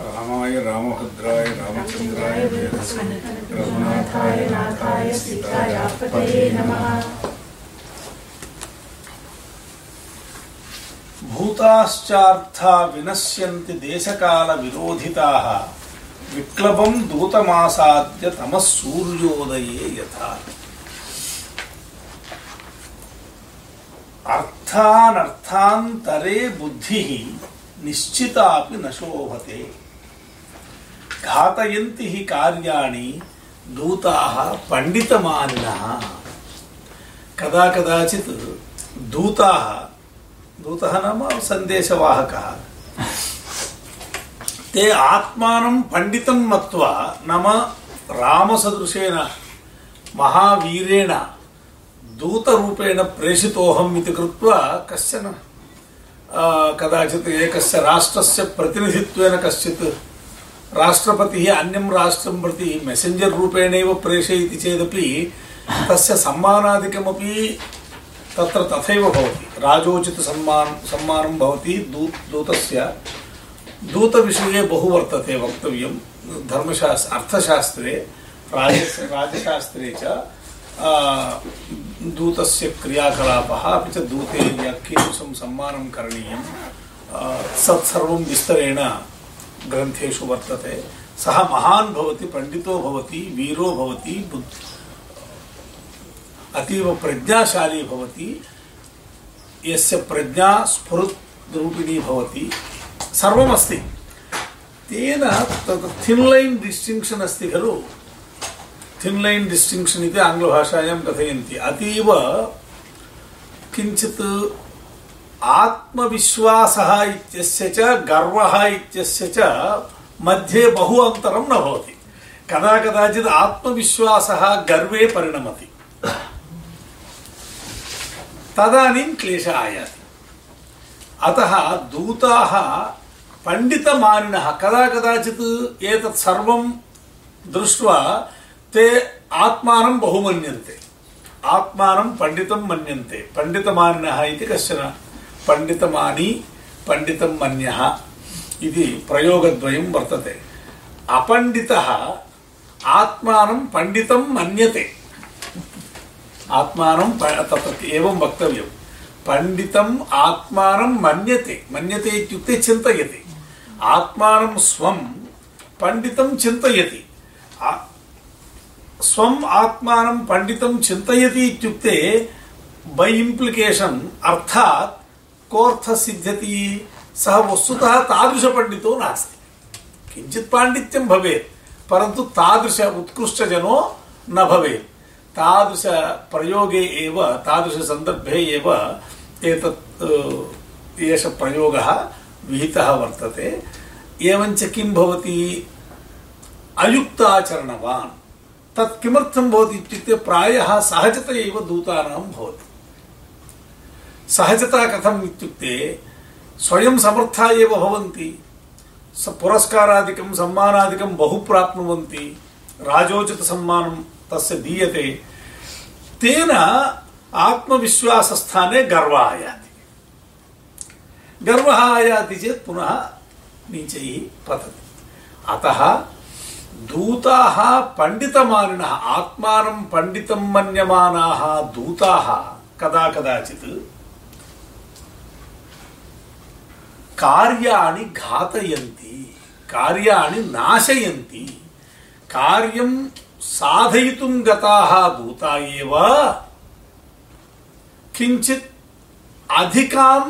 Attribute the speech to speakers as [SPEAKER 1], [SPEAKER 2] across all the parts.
[SPEAKER 1] रामाय, रामभद्राय रामचन्द्राय वेदसे
[SPEAKER 2] रघुनाथाय नाथाय नमः।
[SPEAKER 1] भूताश्चार्था विनश्यन्ति देशकालविरोधिताः। विक्लबं दूतमासाद्य तमः सूर्योदये यथा। अर्थानर्थान्तरे बुद्धिः निश्चितापि न शोभते। घातयन्ति हि कार्याणि दूताः पण्डितमानिनः कदा कदाचित् दूताः दूतः नाम सन्देशवाहकः ते आत्मानं पण्डितं मत्वा नाम रामसदृशेन महावीरेण दूतरूपेण प्रेषितोऽहम् इति कृत्वा कश्चन आ, कदाचित् एकस्य राष्ट्रस्य प्रतिनिधित्वेन कश्चित् राष्ट्रपतिः अन्यं राष्ट्रं प्रति मेसेञ्जर् रूपेणैव प्रेषयति चेदपि तस्य सम्मानादिकमपि तत्र तथैव भवति। राजोचितसम्मान सम्मानं भवति दू दूतस्य, दूतविषये बहु वर्तते वक्तव्यं। धर्मशास्त्र अर्थशास्त्रे राज राजशास्त्रे च दूतस्य क्रियाकलापः, अपि च दूते कीदृशं सम्मानं करणीयं। तत्सर्वं विस्तरेण ग्रन्थेषु वर्तते। सः महान् भवति पण्डितो भवति, वीरो भवति अतीव प्रज्ञाशाली भवति, यस्य प्रज्ञा स्फुरत् रूपिणी भवति। सर्वमस्ति। तेन तत् थिन् लैन् डिस्टिङ्क्षन् अस्ति खलु। थिन् लैन् डिस्टिङ्क्षन् इति आङ्ग्लभाषायां कथयन्ति। अतीव किञ्चित् आत्मविश्वासः इत्यस्य मध्ये बहु अन्तरं न भवति। कदा कदाचित् आत्मविश्वासः गर्वे परिणमति। तदानीं क्लेशः आयाति। अतः दूताः, पण्डितमानिनः, कदा कदाचित् एतत् सर्वं दृष्ट्वा ते आत्मानं बहु मन्यन्ते। आत्मानं पण्डितं मन्यन्ते। पण्डितमानिनः इति कश्चन पण्डितमानी पण्डितं मन्यः इति प्रयोगद्वयं वर्तते अपण्डितः आत्मानं पण्डितं मन्यते आत्मानं प- तत्र एवं वक्तव्यं पण्डितम् आत्मानं मन्यते मन्यते इत्युक्ते चिन्तयति आत्मानं स्वं पण्डितं चिन्तयति आ- स्वम् आत्मानं पण्डितं चिन्तयति इत्युक्ते बै इम्प्लिकेशन् अर्थात् कोऽर्थः सिद्ध्यति सः वस्तुतः तादृशपण्डितो नास्ति। किञ्चित् पाण्डित्यं भवेत्, परन्तु तादृश उत्कृष्टजनो न भवेत्। तादृशप्रयोगे एव तादृशसन्दर्भे एव एतत् एष प्रयोगः विहितः वर्तते। एवञ्च किं भवति? अयुक्ताचरणवान्। तत् किमर्थं भवति इत्युक्ते प्रायः सहजत एव दूतानां भवति। सहजता कथम् इत्युक्ते स्वयं समर्था एव भवन्ति स पुरस्कारादिकं सम्मानादिकं बहु प्राप्नुवन्ति राजोचितसम्मानं तस्य दीयते तेन आत्मविश्वासस्थाने गर्वः आयाति गर्वः आयाति चेत् पुनः नीचैः पतति अतः दूताः पण्डितमानिनः आत्मानं पण्डितं मन्यमानाः दूताः कदा कदाचित् कार्याणि घातयन्ति, कार्याणि नाशयन्ति। कार्यं साधयितुं गताः दूता एव। किञ्चित् अधिकां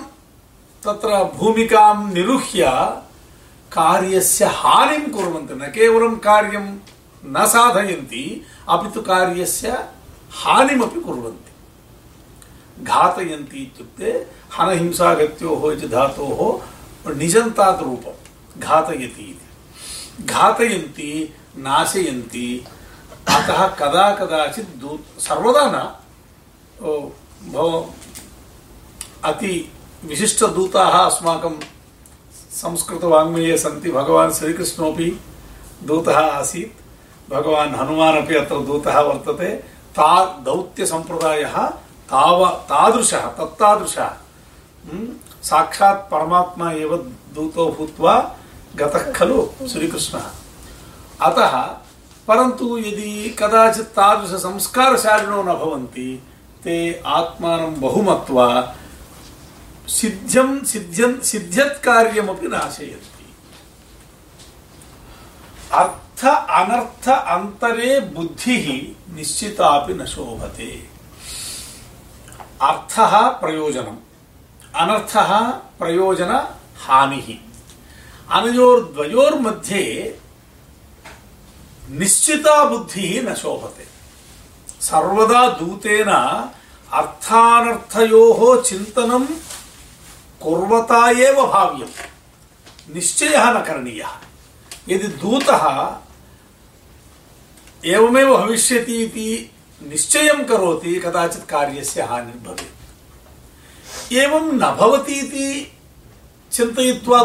[SPEAKER 1] तत्र भूमिकां निरुह्य कार्यस्य हानिं कुर्वन्ति, न केवलं कार्यं न साधयन्ति, अपि तु कार्यस्य हानिमपि कुर्वन्ति। घातयन्ति इत्युक्ते हनहिंसागत्योः इति धातोः निजन्तात् रूपं घातयति घातयन्ति, नाशयन्ति, अतः कदा कदाचित् दू, सर्वदा न भव अति विशिष्टदूताः अस्माकं संस्कृतवाङ्मये सन्ति। भगवान् श्रीकृष्णोऽपि दूतः आसीत्। भगवान् हनुमान् अपि अत्र दूतः वर्तते। ता, दौत्यसम्प्रदायः ताव, तादृशः, तत्तादृशः। हम्म, साक्षात् परमात्मा एव दूतो भूत्वा गतः खलु श्रीकृष्णः अतः परन्तु यदि कदाचित् तादृशसंस्कारशालिनो न भवन्ति ते आत्मानं बहु मत्वा सिद्ध्यं सिद्ध्यन् सिद्ध्यत् कार्यमपि नाशयन्ति अर्थ अनर्थ अन्तरे बुद्धिः निश्चितापि न शोभते प्रयोजन अनर्थः प्रयोजनहानिः अनयोर्द्वयोर्मध्ये निश्चिता बुद्धिः न शोभते। सर्वदा दूतेन अर्थानर्थयोः चिन्तनं कुर्वता एव भाव्यम्। निश्चयः न करणीयः। यदि दूतः एवमेव भविष्यति इति निश्चयं करोति, कदाचित् कार्यस्य हानिर्भवेत्। एवं न भवति इति चिन्तयित्वा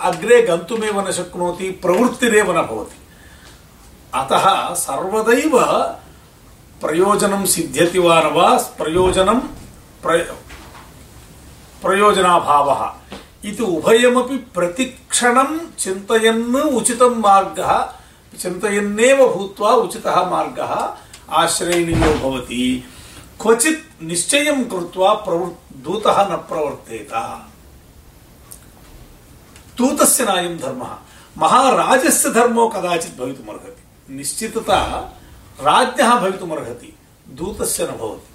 [SPEAKER 1] अग्रे गन्तुमेव न शक्नोति, प्रवृत्तिरेव न भवति। अतः सर्वदैव प्रयोजनं सिद्ध्यति वा न वा, प्रयोजनं प्रयोजनाभावः। इति उभयमपि प्रतिक्षणं चिन्तयन् उचितं मार्गः, चिन्तयन्नेव भूत्वा उचितः मार्गः आश्रयणीयो भवति। क्वचित् निश्चयं कृत्वा दूतः न प्रवर्तेत। दूतस्य नायं धर्मः। महाराजस्य धर्मो कदाचित् भवितुमर्हति। निश्चितता राज्ञः भवितुमर्हति। दूतस्य न भवति।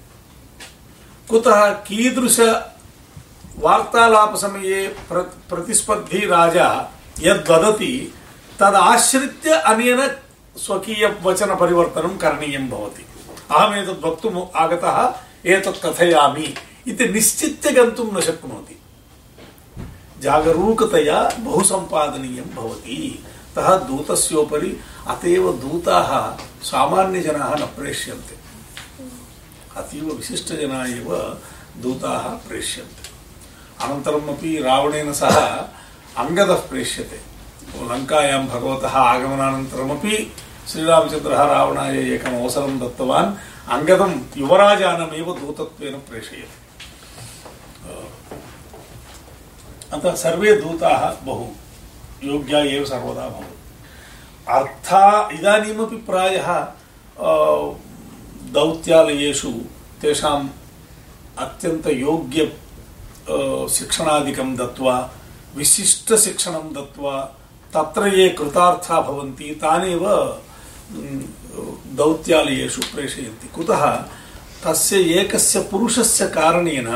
[SPEAKER 1] कुतः कीदृश वार्तालापसमये प्र, प्रतिस्पर्धी राजा यद्वदति तदाश्रित्य अनेन स्वकीयवचनपरिवर्तनं करणीयं भवति। अहमेतद् वक्तुम् आगतः, एतत् कथयामि इति निश्चित्य गन्तुं न शक्नोति। जागरूकतया बहु सम्पादनीयं भवति दूतस्योपरि अत एव दूताः सामान्यजनाः न प्रेष्यन्ते। अतीव विशिष्टजनाः एव दूताः प्रेष्यन्ते। अनन्तरमपि रावणेन सह अङ्गदः प्रेष्यते। लङ्कायां भगवतः आगमनानन्तरमपि श्रीरामचन्द्रः रावणाय एकम् अवसरं दत्तवान् अङ्गदं युवराजानमेव दूतत्वेन प्रेषयति अतः सर्वे दूताः बहु योग्या एव सर्वदा भवन्ति अर्था इदानीमपि प्रायः दौत्यालयेषु तेषाम् अत्यन्तयोग्य शिक्षणादिकं दत्त्वा विशिष्टशिक्षणं दत्त्वा तत्र ये कृतार्था भवन्ति तानेव दौत्यालयेषु प्रेषयन्ति। कुतः तस्य एकस्य पुरुषस्य कारणेन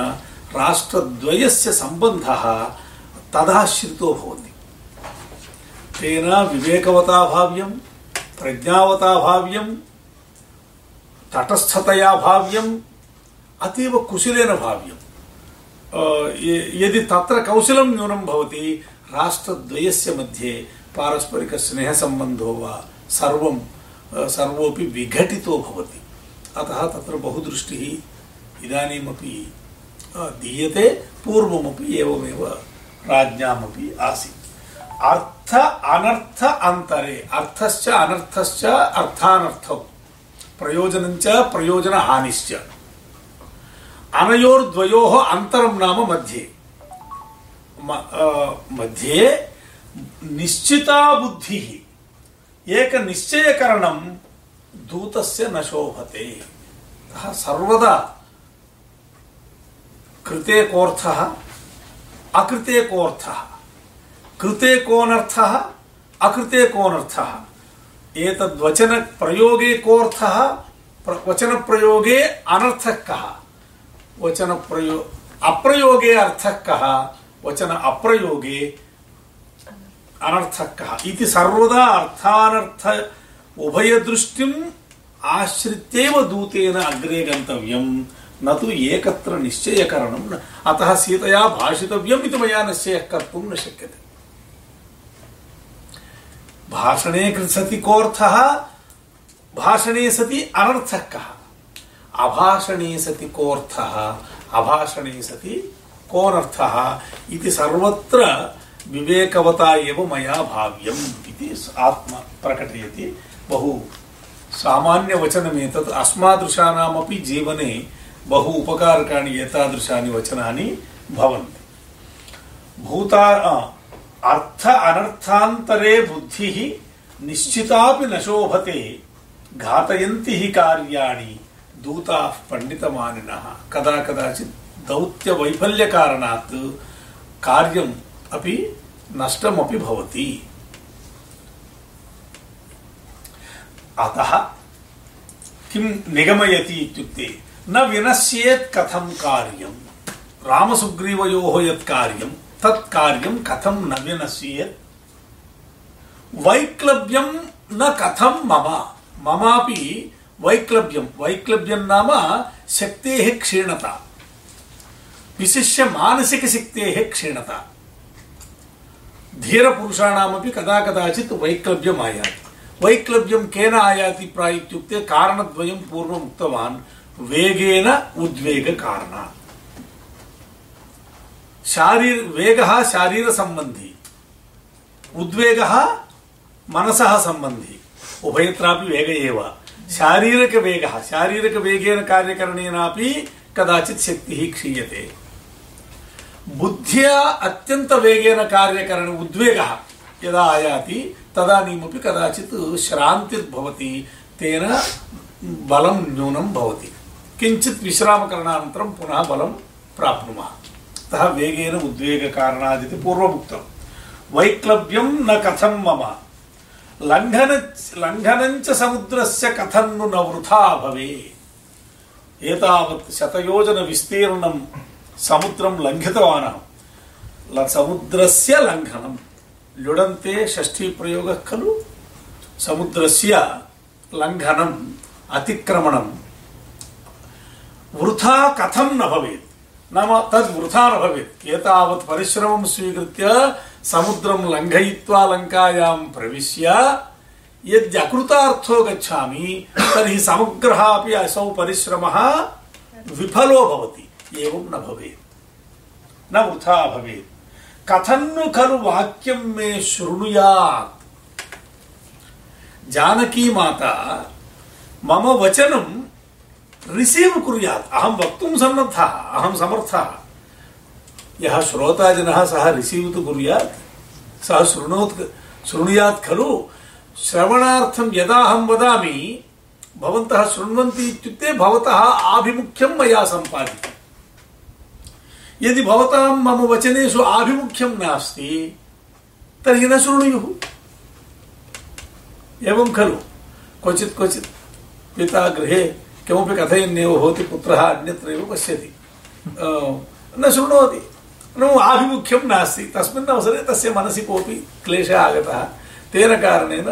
[SPEAKER 1] राष्ट्रद्वयस्य सम्बन्धः तदाश्रितो भवति। तेन विवेकवता भाव्यं तटस्थतया भाव्यम् अतीव कुशलेन भाव्यम् यदि तत्र कौशलं न्यूनं भवति, राष्ट्रद्वयस्य मध्ये पारस्परिकस्नेहसम्बन्धो वा सर्वं सर्वोपि विघटितो भवति। अतः तत्र बहुदृष्टिः इदानीमपि दीयते, पूर्वमपि एवमेव राज्ञामपि आसीत्। अर्थ, अनर्थ अन्तरे, अर्थश्च अनर्थश्च अर्थानर्थौ, प्रयोजनञ्च प्रयोजनहानिश्च। अनयोर्द्वयोः अन्तरं नाम मध्ये। मध्ये निश्चिता बुद्धिः एक निश्चयकरणं दूतस्य न शोभते। सर्वदा कृते कोऽर्थः, अकृते कोऽर्थः, कृते कोऽनर्थः, अकृते कोऽनर्थः। एतद्वचनप्रयोगे कोऽर्थः वचनप्रयोगे अनर्थः कः वचनप्रयो, अप्रयोगे अर्थः कः वचन अप्रयोगे अनर्थः कः इति सर्वदा अर्थानर्थ उभयदृष्टिम् आश्रित्येव दूतेन अग्रे गन्तव्यम् न तु एकत्र निश्चयकरणम् अतः सीतया भाषितव्यम् इति मया निश्चयः कर्तुं न शक्यते भाषणे सति कोऽर्थः भाषणे सति अनर्थः कः अभाषणे सति कोऽर्थः अभाषणे सति कोऽनर्थः इति सर्वत्र विवेकवता एव मया भाव्यम् इति आत्मा प्रकटयति। बहु सामान्यवचनमेतत् अस्मादृशानामपि जीवने बहु उपकारकाणि एतादृशानि वचनानि भवन्ति। भूता अर्थ अनर्थान्तरे बुद्धिः निश्चितापि न शोभते। घातयन्ति हि कार्याणि दूताः पण्डितमानिनः। कदा कदाचित् दौत्यवैफल्यकारणात् कार्यम् अपि नष्टमपि भवति। अतः किं निगमयति इत्युक्ते, न विनश्येत् कथं कार्यं। रामसुग्रीवयोः यत् कार्यं, तत् कार्यं कथं न विनश्येत्। वैक्लव्यं न कथं मम। ममापि वैक्लव्यं। वैक्लव्यं नाम शक्तेः क्षीणता। विशिष्य मानसिकशक्तेः क्षीणता। धीरपुरुषाणामपि कदा कदाचित् वैक्लव्यम् आयाति वैक्लव्यं केन आयाति प्राय इत्युक्ते कारणद्वयं पूर्वम् उक्तवान् वेगेन उद्वेगकारणात् शारीर वेगः शारीरसम्बन्धी उद्वेगः मनसः सम्बन्धी उभयत्रापि वेग एव शारीरकवेगः शारीरकवेगेन कार्यकरणेनापि कदाचित् शक्तिः क्षीयते बुद्ध्या अत्यन्तवेगेन कार्यकरण उद्वेगः यदा आयाति तदानीमपि कदाचित् श्रान्तिर्भवति, तेन बलं न्यूनं भवति। किञ्चित् विश्रामकरणानन्तरं पुनः बलं प्राप्नुमः। अतः वेगेन उद्वेगकारणादिति पूर्वमुक्तं। वैक्लव्यं न कथं मम। लङ्घन लङ्घनञ्च समुद्रस्य कथं नु न वृथा भवेत्। एतावत् शतयोजनविस्तीर्णं समुद्रं लङ्घितवान् अहं समुद्रस्य लङ्घनं लुडन्ते षष्ठी प्रयोगः खलु समुद्रस्य लङ्घनम् अतिक्रमणं वृथा कथं न भवेत् नाम तद् वृथा न भवेत् एतावत् परिश्रमं स्वीकृत्य समुद्रं लङ्घयित्वा लङ्कायां प्रविश्य यद्यकृतार्थो गच्छामि तर्हि समग्रः अपि एवं न भवेत्। न वृथा भवेत्। कथन्नु खलु वाक्यं मे शृणुयात्। जानकी माता, मम वचनं रिसीव् कुर्यात्। अहं वक्तुं सन्नद्धः अहं समर्थः। यः श्रोताजनः सः रिसीव् तु कुर्यात्। सः शृणोत्, शृणुयात् खलु। श्रवणार्थं यदा अहं वदामि, भवन्तः शृण्वन्ति इत्युक्ते भवतः आभिमुख्यं मया सम्पादितम्। यदि भवतां मम वचनेषु आभिमुख्यं नास्ति, तर्हि न शृणुयुः। एवं खलु। क्वचित् क्वचित् पिता गृहे किमपि कथयन्नेव भवति पुत्रः अन्यत्रैव पश्यति। न शृणोति। नो, आभिमुख्यं नास्ति। तस्मिन् अवसरे तस्य मनसि कोऽपि क्लेशः आगतः। तेन कारणेन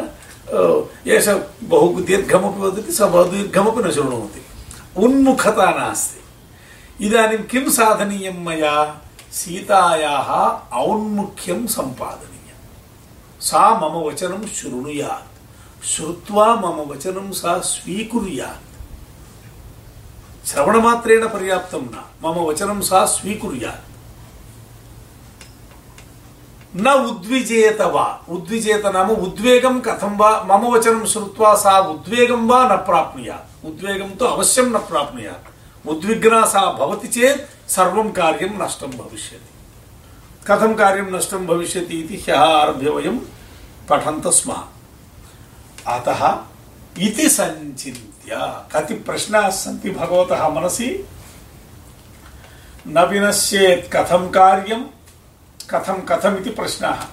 [SPEAKER 1] एष बहु दीर्घमपि वदति, स बहु दीर्घमपि न शृणोति। उन्मुखता नास्ति। इदानीं किं साधनीयं मया सीतायाः औन्मुख्यं सम्पादनीयं सा मम वचनं शृणुयात् श्रुत्वा मम वचनं सा स्वीकुर्यात् श्रवणमात्रेण पर्याप्तं न मम वचनं सा स्वीकुर्यात् न उद्विजेत वा उद्विजेत नाम उद्वेगं कथं वा मम वचनं श्रुत्वा सा उद्वेगं वा न प्राप्नुयात् उद्वेगं तु अवश्यं न उद्विग्ना सा भवति चेत् सर्वं कार्यं नष्टं भविष्यति। कथं कार्यं नष्टं भविष्यति इति ह्यः अतः इति कति प्रश्नाः सन्ति भगवतः मनसि, न विनश्येत् कथं कार्यं, कथं कथम् इति प्रश्नः।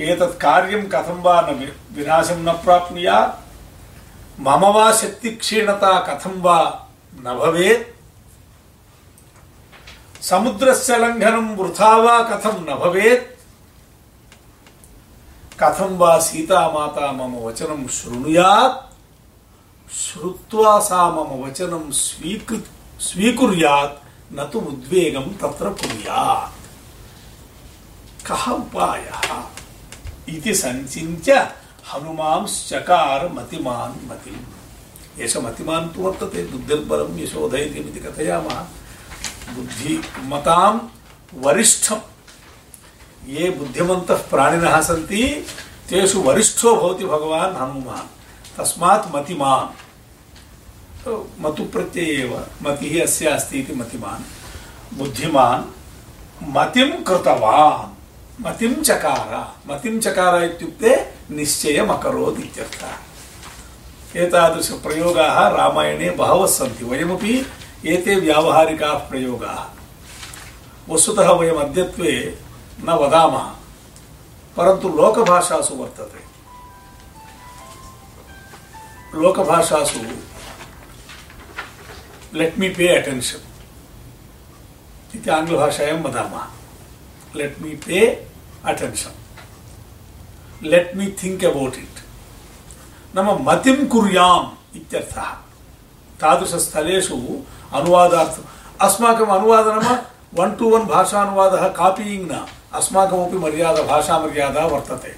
[SPEAKER 1] एतत् कार्यं कथं वा न प्राप्नुयात्, मम वा शक्तिक्षीणता कथं वा न भवेत् समुद्रस्य लङ्घनं वृथा वा कथं न भवेत् कथं वा सीता माता मम वचनं शृणुयात् श्रुत्वा सा मम वचनं स्वीकृ स्वीकुर्यात् न तु उद्वेगं तत्र कुर्यात् कः उपायः इति सञ्चिन्त्य हनुमांश्चकार मतिमान् मतिम् एष मतिमान् तु वर्तते बुद्धिर्बलं यशोधयति इति कथयामः बुद्धिमतां वरिष्ठं ये बुद्धिमन्तः प्राणिनः सन्ति, तेषु वरिष्ठो भवति भगवान् हनुमान्। तस्मात् मतिमान्। मतु प्रत्यय एव, मतिः अस्य अस्ति इति मतिमान्। बुद्धिमान्, मतिं कृतवान्। मतिं चकार मतिं चकार इत्युक्ते निश्चयम् अकरोत् इत्यर्थः। एतादृशप्रयोगाः रामायणे बहवः सन्ति। वयमपि एते व्यावहारिकाः प्रयोगाः। वस्तुतः वयम् अद्यत्वे न वदामः, परन्तु लोकभाषासु वर्तते। लोकभाषासु लेट् मी पे अटेन्शन् इति आङ्ग्लभाषायां वदामः। Let me pay attention let me think about it नाम मतिं कुर्याम् इत्यर्थः। तादृशस्थलेषु अनुवादार्थम् अस्माकम् अनुवादः नाम वन् टु वन् भाषानुवादः कापीयिङ्ग् न, अस्माकमपि मर्यादा, भाषामर्यादा वर्तते।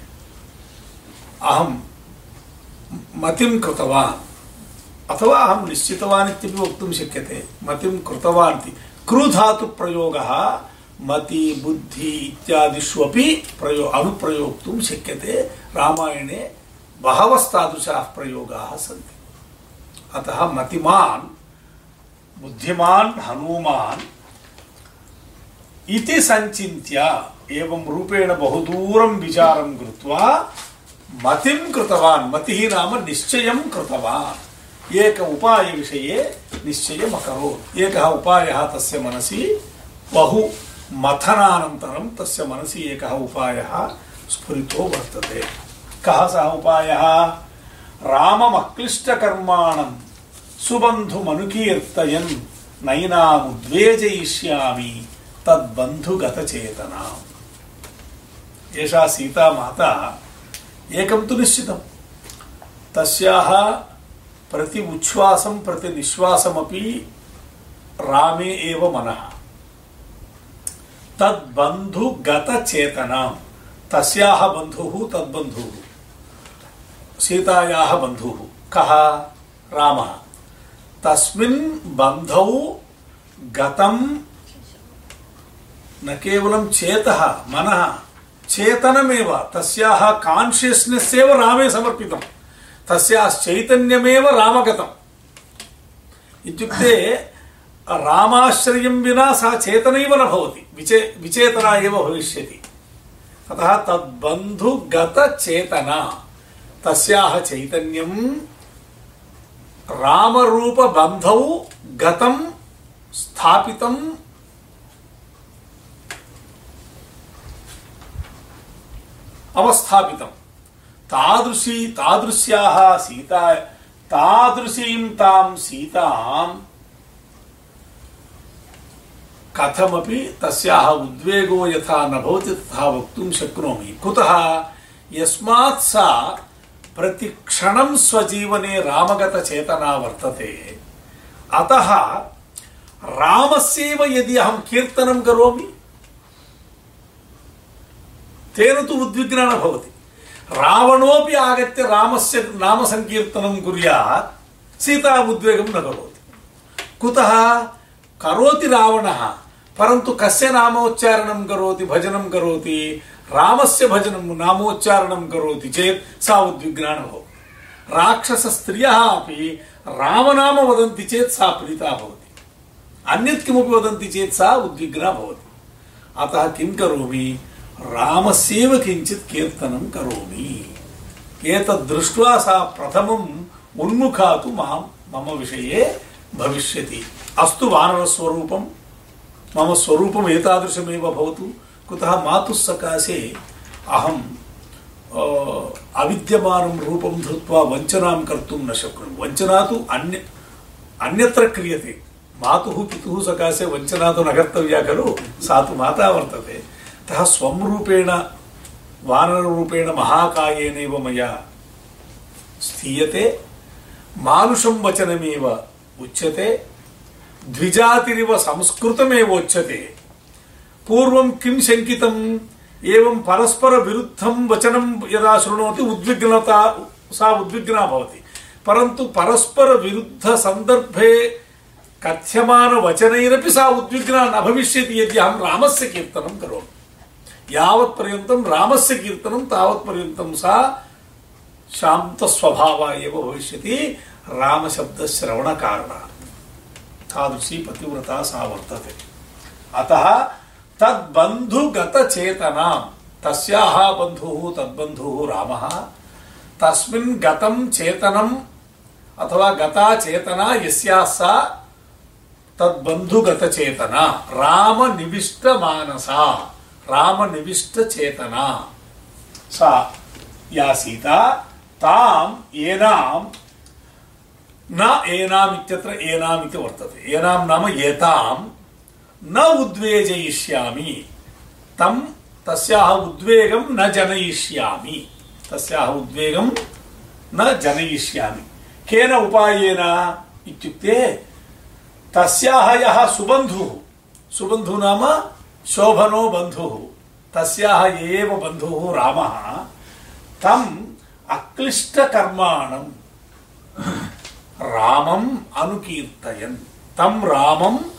[SPEAKER 1] अहं मतिं कृतवान्, अथवा अहं निश्चितवान् इत्यपि वक्तुं शक्यते। मतिं कृतवान् इति। क्रुधातुप्रयोगः मति, बुद्धि इत्यादिषु अपि प्रयो अनुप्रयोक्तुं शक्यते। रामायणे बहवस्तादृशाः प्रयोगाः सन्ति। अतः मतिमान् बुद्धिमान् हनुमान इति सञ्चिन्त्य एवं रूपेण बहुदूरं विचारं कृत्वा मतिं कृतवान्। मतिः नाम निश्चयं कृतवान्। एक उपायविषये निश्चयम् अकरोत्। एकः उपायः तस्य मनसि बहु मथनानन्तरं तस्य मनसि एकः उपायः स्फुरितो वर्तते। कः सः उपायः? राममक्लिष्टकर्माणं सुबन्धुमनुकीर्तयन् नैनामुद्वेजयिष्यामि तद्बन्धुगतचेतनाम्। एषा सीता माता एकं तु निश्चितं तस्याः प्रति उच्छ्वासं, प्रति निश्वासमपि रामे एव मनः। तद्बन्धुगतचेतनां तस्याः बन्धुः तद्बन्धुः। सीतायाः बन्धुः। कः? रामः। तस्मिन् बन्धौ गतं न केवलं चेतः, मनः, चेतनमेव, तस्याः कान्शियस्नेस् एव रामे समर्पितं तस्याश्चैतन्यमेव रामगतम्। इत्युक्ते रामाश्रयं विना सा चेतनैव न भवति, विचे, विचेतना एव भविष्यति। अतः तद्बन्धुगतचेतना, तस्याः चैतन्यं रामरूपबन्धौ गतं स्थापितं अवस्थापितं। तादृशी तादृश्याः सीता तादृशीं तां सीतां कथमपि तस्याः उद्वेगो यथा न भवति तथा वक्तुं शक्नोमि। कुतः यस्मात् सा प्रतिक्षणं स्वजीवने रामगतचेतना वर्तते अतः रामस्यैव यदि अहं कीर्तनं करोमि तेन तु उद्विग्नः न भवति रावणोऽपि आगत्य रामस्य नामसङ्कीर्तनं कुर्यात् सीता उद्वेगं न करोति कुतः करोति रावणः परन्तु कस्य नामोच्चारणं करोति भजनं करोति रामस्य भजनं नामोच्चारणं करोति चेत् सा उद्विग्ना न भवति। राक्षसस्त्रियः अपि रामनाम वदन्ति चेत् सा प्रीता भवति। अन्यत् किमपि वदन्ति चेत् सा उद्विग्ना भवति। अतः किं करोमि? रामस्यैव किञ्चित् कीर्तनं करोमि। एतद् दृष्ट्वा सा प्रथमम् उन्मुखा तु माँ मम विषये भविष्यति। अस्तु वानरस्वरूपं। मम स्वरूपम् एतादृशमेव भवतु। कुतः मातुः सकाशे अहम् अविद्यमानं रूपं धृत्वा वञ्चनां कर्तुं न शक्नोमि वञ्चना तु अन्य अन्यत्र क्रियते मातुः पितुः सकाशे वञ्चना तु न कर्तव्या खलु सा तु माता वर्तते अतः स्वं रूपेण वानररूपेण महाकायेनैव मया स्थीयते मानुषं वचनमेव उच्यते द्विजातिरिव संस्कृतमेवोच्यते पूर्वं किं शङ्कितम्? एवं परस्पर विरुद्धं वचनं यदा शृणोति उद्विग्नता, सा उद्विग्ना भवति। परन्तु परस्पर विरुद्ध सन्दर्भे कथ्यमानवचनैरपि सा उद्विग्ना न भविष्यति यदि अहं रामस्य कीर्तनं करोमि। यावत्पर्यन्तं रामस्य कीर्तनं, तावत्पर्यन्तं सा शान्तस्वभावा एव भविष्यति रामशब्दश्रवणकारणात्। तादृशी पतिव्रता सा वर्तते। अतः तद्बन्धुगतचेतना तस्याः बन्धुः तद्बन्धुः रामः तस्मिन् गतं चेतनम् अथवा गता चेतना यस्याः सा तद्बन्धुगतचेतना रामनिविष्टमानसा रामनिविष्टचेतना सा या सीता ताम् एनाम् न एनाम् इत्यत्र एनाम् इति वर्तते एनाम् नाम एताम् न उद्वेजयिष्यामि। तं तस्याः उद्वेगं न जनयिष्यामि। तस्याः उद्वेगं न जनयिष्यामि। केन उपायेन इत्युक्ते तस्याः यः सुबन्धुः सुबन्धुः नाम शोभनो बन्धुः, तस्याः एव बन्धुः रामः तम् अक्लिष्टकर्माणम् रामम् अनुकीर्तयन्। तं रामं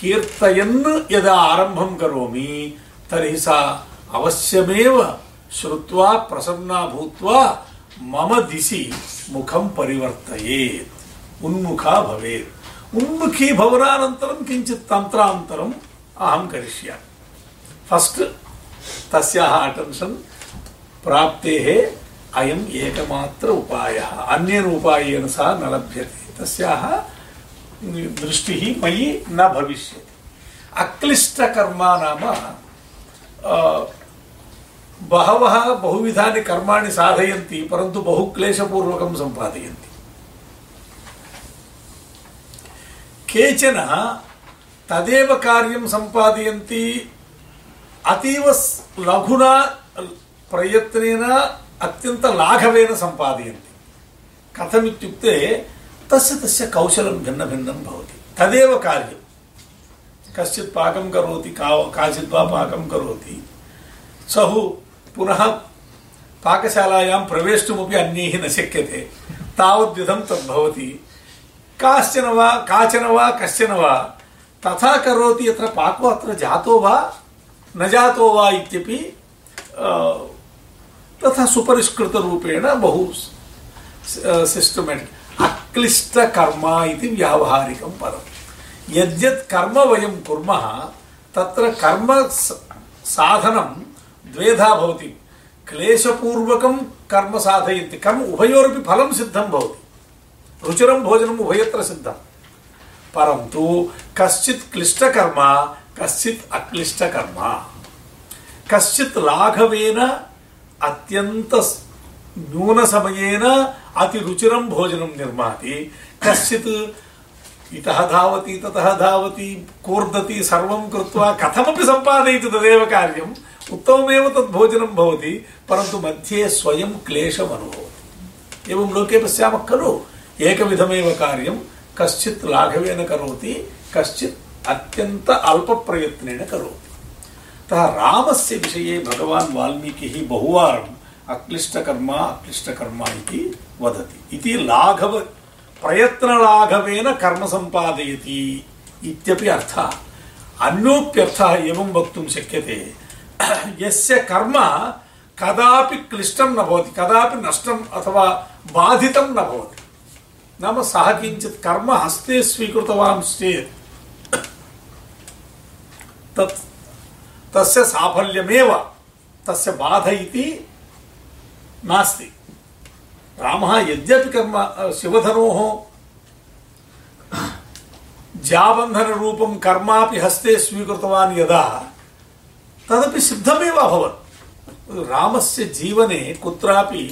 [SPEAKER 1] कीर्तयन् यदा आरम्भं करोमि, तर्हि सा अवश्यमेव श्रुत्वा, प्रसन्ना भूत्वा मम दिशि मुखं परिवर्तयेत्। उन्मुखा भवेत्। उन्मुखी भवनानन्तरं किञ्चित् तन्त्रान्तरम् अहं करिष्यामि। फस्ट् तस्याः अटेन्शन् प्राप्तेः अयम् एकमात्र उपायः। अन्येन उपायेन सः न लभ्यते। तस्याः दृष्टिः मयि न भविष्यति अक्लिष्टकर्मा नाम बहवः बहुविधानि कर्माणि साधयन्ति परन्तु बहु क्लेशपूर्वकं सम्पादयन्ति केचन तदेव कार्यं सम्पादयन्ति अतीव लघुना प्रयत्नेन अत्यन्तलाघवेन सम्पादयन्ति कथमित्युक्ते तस्य तस्य कौशलं भिन्नभिन्नं भवति। तदेव कार्यं। कश्चित् पाकं करोति, का काचित् वा पाकं करोति। सः पुनः पाकशालायां प्रवेष्टुमपि अन्यैः न शक्यते। तावद्विधं तद्भवति काश्चन वा, काचन वा, कश्चन वा, तथा करोति यत्र पाको अत्र जातो वा, न जातो वा इत्यपि तथा सुपरिष्कृतरूपेण बहु सिस्टमेटिक् अक्लिष्टकर्म इति व्यावहारिकं पदं यद्यत् कर्म वयं कुर्मः तत्र कर्म साधनं द्वेधा भवति क्लेशपूर्वकं कर्म साधयन्ति कर्म उभयोरपि फलं सिद्धं भवति रुचिरं भोजनम् उभयत्र सिद्धं परन्तु कश्चित् क्लिष्टकर्म कश्चित् अक्लिष्टकर्म कश्चित् लाघवेन अत्यन्त न्यूनसमयेन अतिरुचिरं भोजनं निर्माति। कश्चित् इतः धावति, ततः धावति, कूर्दति, सर्वं कृत्वा कथमपि सम्पादयति तदेव कार्यम्। उत्तममेव तद् भोजनं भवति, परन्तु मध्ये स्वयं क्लेशम् अनुभवति। एवं लोके पश्यामः खलु, एकविधमेव कार्यं। कश्चित् लाघवेन करोति, कश्चित् अत्यन्त अल्पप्रयत्नेन करोति। अतः रामस्य विषये भगवान् वाल्मीकिः बहुवारम् अक्लिष्टकर्म अक्लिष्टकर्म इति वदति। इति लाघव, प्रयत्नलाघवेन कर्म सम्पादयति इत्यपि अर्थः। अन्योप्यर्थः एवं वक्तुं शक्यते। यस्य कर्म कदापि क्लिष्टं न भवति, कदापि नष्टम् अथवा बाधितं न भवति, नाम सः किञ्चित् कर्म हस्ते स्वीकृतवान् चेत् तत् तस्य साफल्यमेव, तस्य बाध इति नास्ति। रामः यद्यपि कर्म शिवधनोः ज्याबन्धनरूपं कर्मापि हस्ते स्वीकृतवान् यदा, तदपि सिद्धमेव अभवत्। रामस्य जीवने कुत्रापि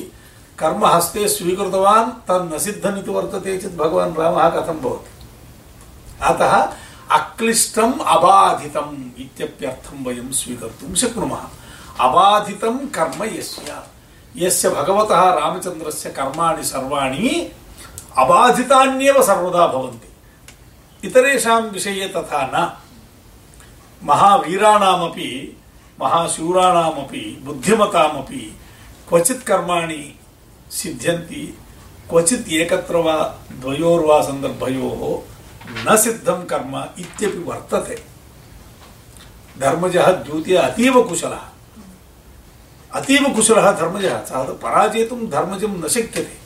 [SPEAKER 1] कर्म हस्ते स्वीकृतवान्, तन्न सिद्धमिति वर्तते चेत् भगवान् रामः कथं भवति? अतः अक्लिष्टम अबाधितम इत्यप्यर्थं वयं स्वीकर्तुं शक्नुमः। अबाधितं कर्म यस्य यस्य भगवतः रामचन्द्रस्य कर्माणि सर्वाणि अबाधितान्येव सर्वदा भवन्ति। इतरेषां विषये तथा न। महावीराणामपि, महाशूराणामपि, बुद्धिमतामपि क्वचित् कर्माणि सिद्ध्यन्ति, क्वचित् एकत्र वा द्वयोर्वा सन्दर्भयोः न सिद्धं कर्म इत्यपि वर्तते। धर्मजः द्यूते अतीव कुशलः। अतीव कुशलः धर्मजः। सः पराजेतुं धर्मजं न शक्यते।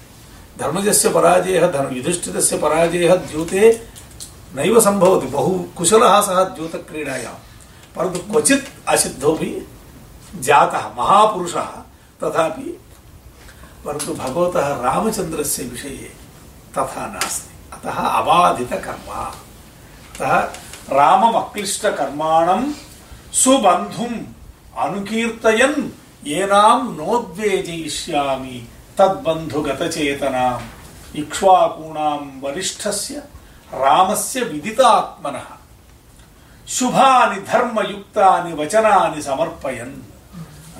[SPEAKER 1] धर्मजस्य पराजयः, धर्म युधिष्ठिरस्य पराजयः द्यूते नैव सम्भवति। बहु कुशलः सः द्यूतक्रीडायां परन्तु असिद्धोपि जातः, महापुरुषः तथापि। परन्तु भगवतः रामचन्द्रस्य विषये तथा नास्ति। अतः अबाधितकर्म। अतः रामम् अक्लिष्टकर्माणं सुबन्धुम् अनुकीर्तयन्। येनां नोद्वेजयिष्यामि तद्बन्धुगतचेतनाम्। इक्ष्वाकूणां वरिष्ठस्य, रामस्य विदितात्मनः। शुभानि धर्मयुक्तानि वचनानि समर्पयन्।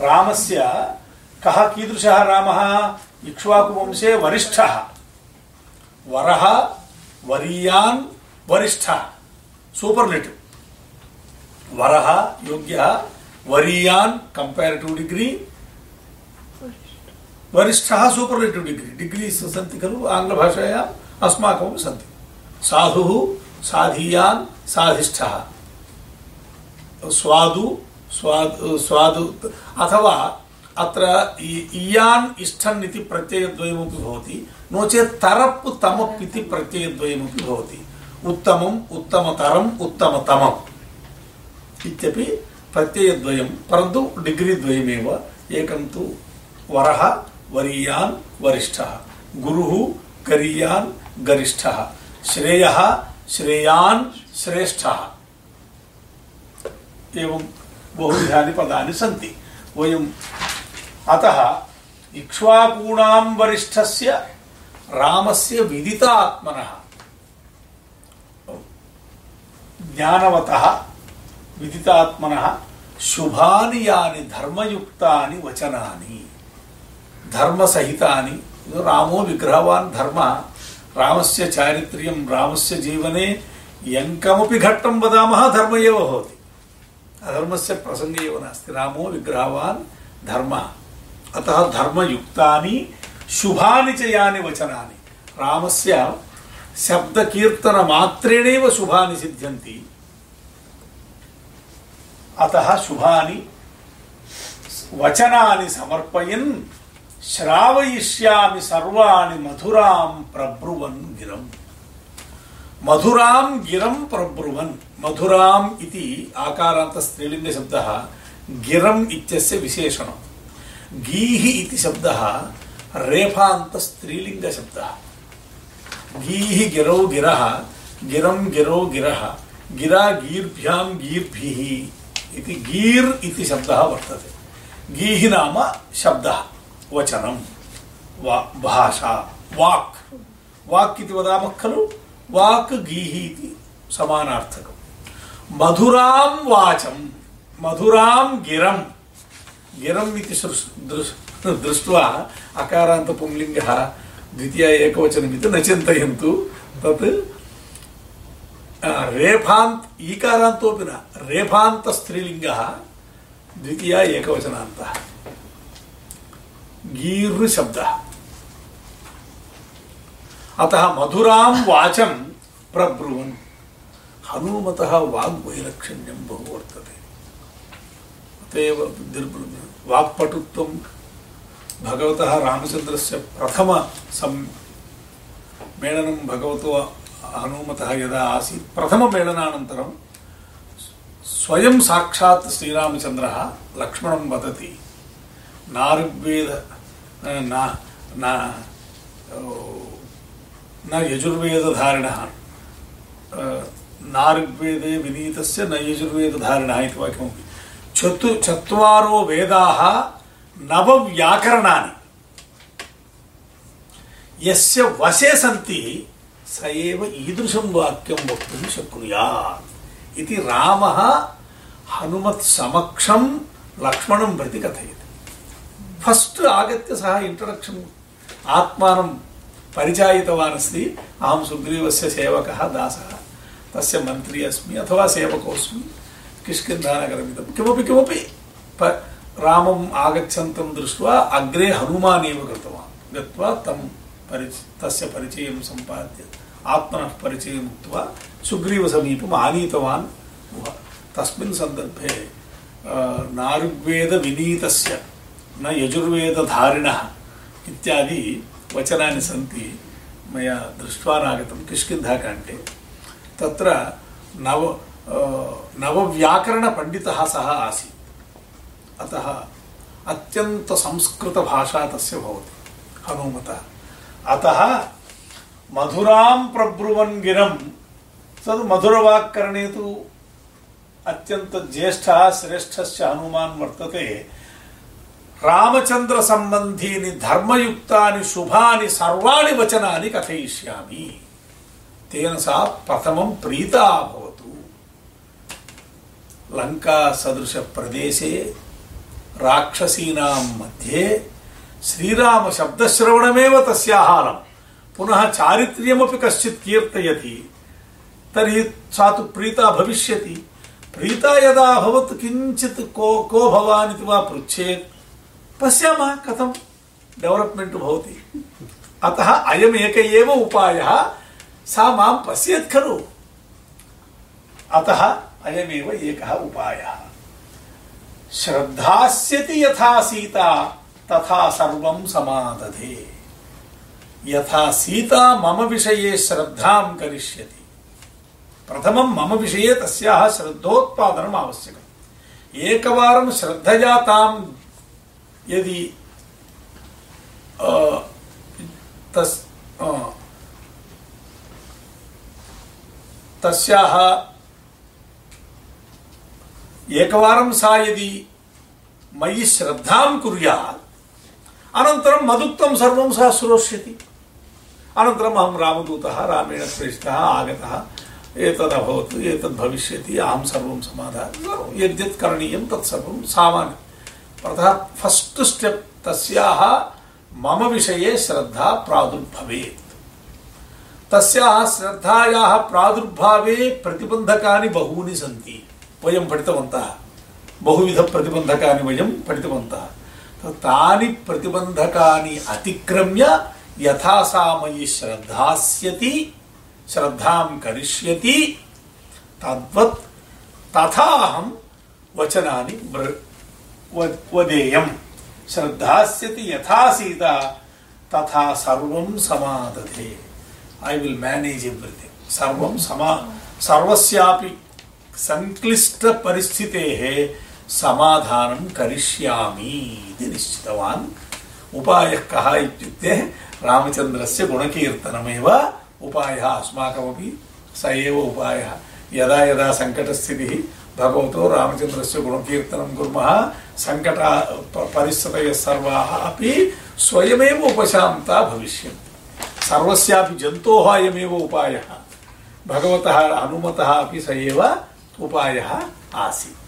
[SPEAKER 1] रामस्य, कः कीदृशः रामः? इक्ष्वाकुवंशे वरिष्ठः। वरः, वरीयान् वरिष्ठः। सूपर्लेटिव् वरः, योग्यः वरीयान् कम्पेरिटिव् डिग्री वरिष्ठः सूपर्लेटिव् डिग्री डिग्रीस् सन्ति खलु आङ्ग्लभाषायाम् अस्माकमपि सन्ति साधुः साधीयान् साधिष्ठः स्वादु स्वादु स्वादु अथवा अत्र इ- इयान् इष्ठन् इति प्रत्ययद्वयमपि भवति नो चेत् तरप् तमप् इति प्रत्ययद्वयमपि भवति उत्तमम् उत्तमतरम् उत्तमतमम् इत्यपि प्रत्ययद्वयं, परन्तु डिग्री द्वयमेव, एकं तु वरः, वरीयान्, वरिष्ठः। गुरुः गरीयान् गरिष्ठः। श्रेयः, श्रेयान्, श्रेष्ठः। एवं बहुविधानि पदानि सन्ति। वयम् अतः इक्ष्वाकूणां वरिष्ठस्य रामस्य विदितात्मनः, ज्ञानवतः विदितात्मनः शुभानि यानि धर्मयुक्तानि वचनानि। धर्मसहितानि। रामो विग्रहवान् धर्मः। रामस्य चारित्र्यं, रामस्य जीवने यङ्कमपि घट्टं वदामः, धर्म एव भवति अधर्मस्य प्रसङ्गे एव नास्ति। रामो विग्रहवान् धर्मः। अतः च यानि वचनानि। रामस्य शब्दकीर्तनमात्रेणैव शुभानि सिद्ध्यन्ति। अतः शुभानि वचनानि समर्पयन्, श्रावयिष्यामि सर्वाणि मधुरां प्रब्रुवन् गिरम्। मधुरां गिरं प्रब्रुवन्। मधुराम् इति आकारान्त गिरम् इत्यस्य विशेषणं गीः इति शब्दः रेफान्त गीः गिरौ गिरः, गिरं गिरौ गिरः। गिरा गीर्भ्यां गीर्भिः। इति गीर् इति शब्दः वर्तते। गीः नाम शब्दः वचनं वा भाषा वाक्। वाक् इति वदामः खलु? वाक् गीः इति समानार्थकम्। मधुरां वाचं मधुरां गिरं। गिरम् इति सृस् दृस् दृष्ट्वा अकारान्तपुंलिङ्गः द्वितीया एकवचनमिति न चिन्तयन्तु। तत् आ, रेफान्त्, ईकारान्तोऽपि न, रेफान्तस्त्रीलिङ्गः, द्वितीया गीर् शब्दः अतः मधुरां वाचं प्रब्रुवन्। हनुमतः वाग्वैलक्षण्यं बहु वर्तते। अत एव वाक्पटुत्वं भगवतः रामचन्द्रस्य प्रथम सम्मेलनं भगवतो हनुमतः यदा आसीत् प्रथममेलनानन्तरं स्वयं साक्षात् श्रीरामचन्द्रः लक्ष्मणं वदति नाऋग्वेद न न न यजुर्वेदधारिणः नाऋग्वेदे विनीतस्य न यजुर्वेदधारिणः इति वा किमपि चतु चत्वारो वेदाः नवव्याकरणानि यस्य वशे सन्ति स एव ईदृशं वाक्यं वक्तुं शक्नुयात् इति रामः हनुमत् समक्षं लक्ष्मणं प्रति कथयति फस्ट् आगत्य सः इण्ट्रोडक्षन् आत्मानं परिचायितवान् अस्ति अहं सुग्रीवस्य सेवकः दासः तस्य मन्त्री अस्मि अथवा सेवकोऽस्मि किष्किन्धानगरमिदं किमपि किमपि प रामम् आगच्छन्तं दृष्ट्वा अग्रे हनुमान् एव कृतवान् गत्वा आत्मनः परिचयम् उक्त्वा सुग्रीवसमीपम् आनीतवान् तस्मिन् सन्दर्भे नाऋग्वेदविनीतस्य न यजुर्वेदधारिणः इत्यादि वचनानि सन्ति, मया दृष्ट्वा नागतं किष्किन्धाकाण्डे। तत्र नव नवव्याकरणपण्डितः सः आसीत्। अतः भाषा तस्य भवति, हनुमतः। अतः मधुरां प्रब्रुवन् गिरं तद् मधुरवाक्करणे तु अत्यंत ज्येष्ठः श्रेष्ठश्च हनुमान् वर्तते रामचंद्र संबंधीनि धर्मयुक्तानि शुभानि सर्वाणि वचनानि कथयिष्यामि तेन सा प्रथमं प्रीता भवतु लंका सदृश प्रदेशे राक्षसीनां मध्ये श्रीराम शब्दश्रवणमेव तस्याः अलम् पुनः चारित्र्यमपि कश्चित् कीर्तयति, तर्हि सा प्रीता भविष्यति। प्रीता यदा अभवत् को को भवान् इति वा पृच्छेत्। पश्यामः कथं डेवलप्मेण्ट् भवति। अतः अयम् एक एव उपायः पश्येत् खलु। अतः अयमेव एकः उपायः। श्रद्धास्यति यथा सीता, तथा सर्वं समादधे यथा सीता मम विषये श्रद्धां करिष्यति। प्रथमं मम विषये तस्याः श्रद्धोत्पादनम् आवश्यकम्। एकवारं श्रद्धया तां यदि तस् तस्याः एकवारं सा यदि मयि श्रद्धां कुर्यात्, अनन्तरं मदुक्तं सर्वं सा श्रोष्यति अनन्तरम् अहं रामदूतः, रामेण प्रेषितः आगतः। एतदभवत् एतद् भविष्यति, अहं सर्वं समाधानं यद्यत् करणीयं तत्सर्वं सामान्यम् अतः फस्ट् स्टेप् तस्याः मम विषये श्रद्धा प्रादुर्भवेत्। तस्याः श्रद्धायाः प्रादुर्भावे प्रतिबन्धकानि बहूनि सन्ति। वयं पठितवन्तः। बहुविधप्रतिबन्धकानि वयं पठितवन्तः। तानि प्रतिबन्धकानि अतिक्रम्य यथा सा मयि श्रद्धास्यति, श्रद्धां करिष्यति, तद्वत् तथा अहं वचनानि वदेयम्। श्रद्धास्यति यथा सीता तथा सर्वं समादधे। ऐ विल् मेनेज् एव्रिथिङ्ग् सर्वं समा, सर्वस्यापि सङ्क्लिष्टपरिस्थितेः समाधानं करिष्यामि इति निश्चितवान्। उपायः कः इत्युक्ते रामचन्द्रस्य गुणकीर्तनमेव उपायः। अस्माकमपि स एव उपायः। यदा यदा सङ्कटस्थितिः भगवतो रामचन्द्रस्य गुणकीर्तनं कुर्मः, सङ्कट परिस्थितयः सर्वाः अपि स्वयमेव उपशान्ता भविष्यन्ति। सर्वस्यापि जन्तोः अयमेव उपायः। भगवतः हनुमतः अपि स एव उपायः आसीत्।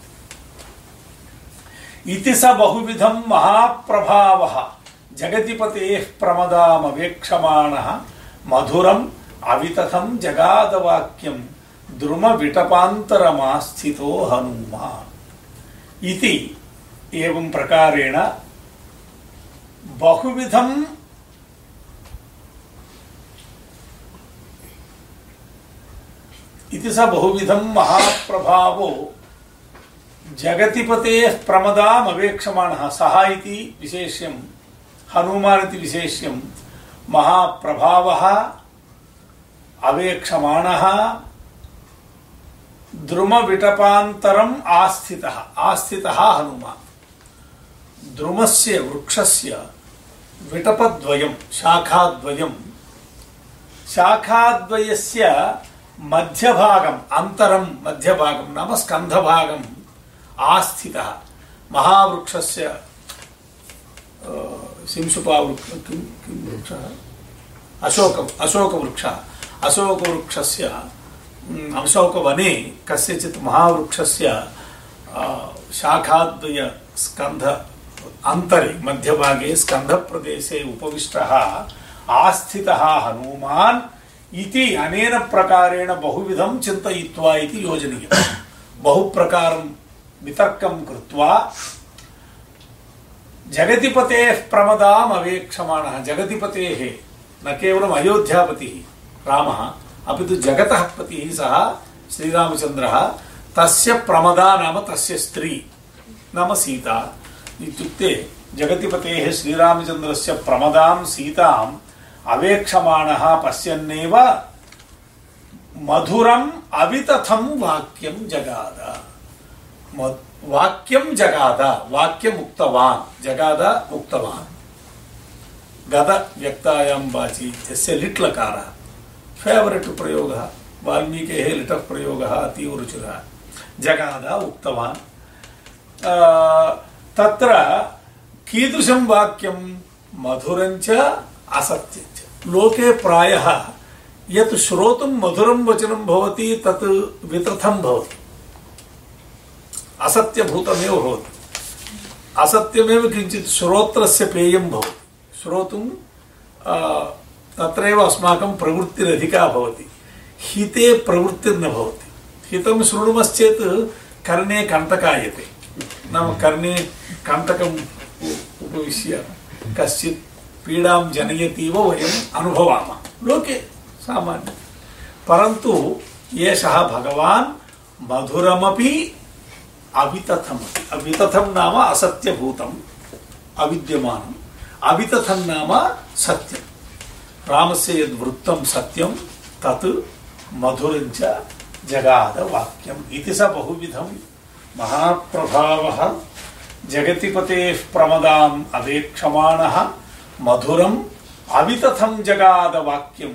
[SPEAKER 1] इति स बहुविधं महाप्रभावः। जगतिपतेः प्रमदामवेक्षमाणः मधुरम् अवितथं जगादवाक्यं द्रुम विटपान्तरमास्थितो हनुमान्। इति एवं प्रकारेण बहुविधं इति स बहुविधं महाप्रभावो जगतिपतेः प्रमदाम् अवेक्षमाणः सः इति विशेष्यं हनुमान् इति विशेष्यं महाप्रभावः, अवेक्षमाणः, द्रुमविटपान्तरम् आस्थितः। आस्थितः हनुमान्। द्रुमस्य वृक्षस्य विटपद्वयं शाखाद्वयं शाखाद्वयस्य मध्यभागम् अन्तरं मध्यभागं नाम स्कन्धभागम् आस्थितः। महावृक्षस्य शिंशुपावृक्ष किं वृक्षः अशोक, अशोकवृक्षः, अशोकवृक्षस्य अशोकवने कस्यचित् महावृक्षस्य शाखाद्वय स्कन्ध अन्तरे, मध्यभागे स्कन्धप्रदेशे उपविष्टः, आस्थितः हनुमान् इति अनेन प्रकारेण बहुविधं चिन्तयित्वा इति योजनीयं बहुप्रकारं वितर्कं कृत्वा जगतिपतेः प्रमदाम् अवेक्षमाणः जगतिपतेः, न केवलम् अयोध्यापतिः रामः, अपि तु जगतः पतिः सः श्रीरामचन्द्रः, तस्य प्रमदा नाम तस्य स्त्री, नाम सीता। इत्युक्ते जगतिपतेः श्रीरामचन्द्रस्य प्रमदां सीताम् अवेक्षमाणः पश्यन्नेव मधुरम् अवितथं वाक्यं जगाद। वाक्यं जगाद वाक्यम् उक्तवान् जगाद उक्तवान् गद व्यक्तायां वाचि, यस्य लिट् लकारः फेवरेट् प्रयोगः, वाल्मीकेः लिटः प्रयोगः अतीव रुचिरः जगाद उक्तवान्। तत्र कीदृशं वाक्यं? मधुरञ्च असत्यञ्च लोके प्रायः, यत् श्रोतुं मधुरं वचनं भवति, तत् वितथं भवति। असत्यभूतमेव भवति। असत्यमेव किञ्चित् श्रोत्रस्य पेयं भवति। श्रोतुं तत्रैव अस्माकं प्रवृत्तिरधिका भवति। हिते प्रवृत्तिर्न भवति। हितं शृणुमश्चेत् कर्णे कण्टकायते। नाम कर्णे कण्टकम् उपविश्य कश्चित् पीडां जनयतीव वयम् अनुभवामः। लोके सामान्यं। परन्तु एषः भगवान् मधुरमपि अवितथम् अवितथं नाम असत्यभूतम्, अविद्यमानम्। अवितथं नाम सत्यं रामस्य यद्वृत्तं सत्यं, तत् मधुरञ्च जगाद वाक्यम् इति स बहुविधं महाप्रभावः, जगतिपतेः प्रमदाम् अवेक्षमाणः, मधुरम् अवितथं जगाद वाक्यं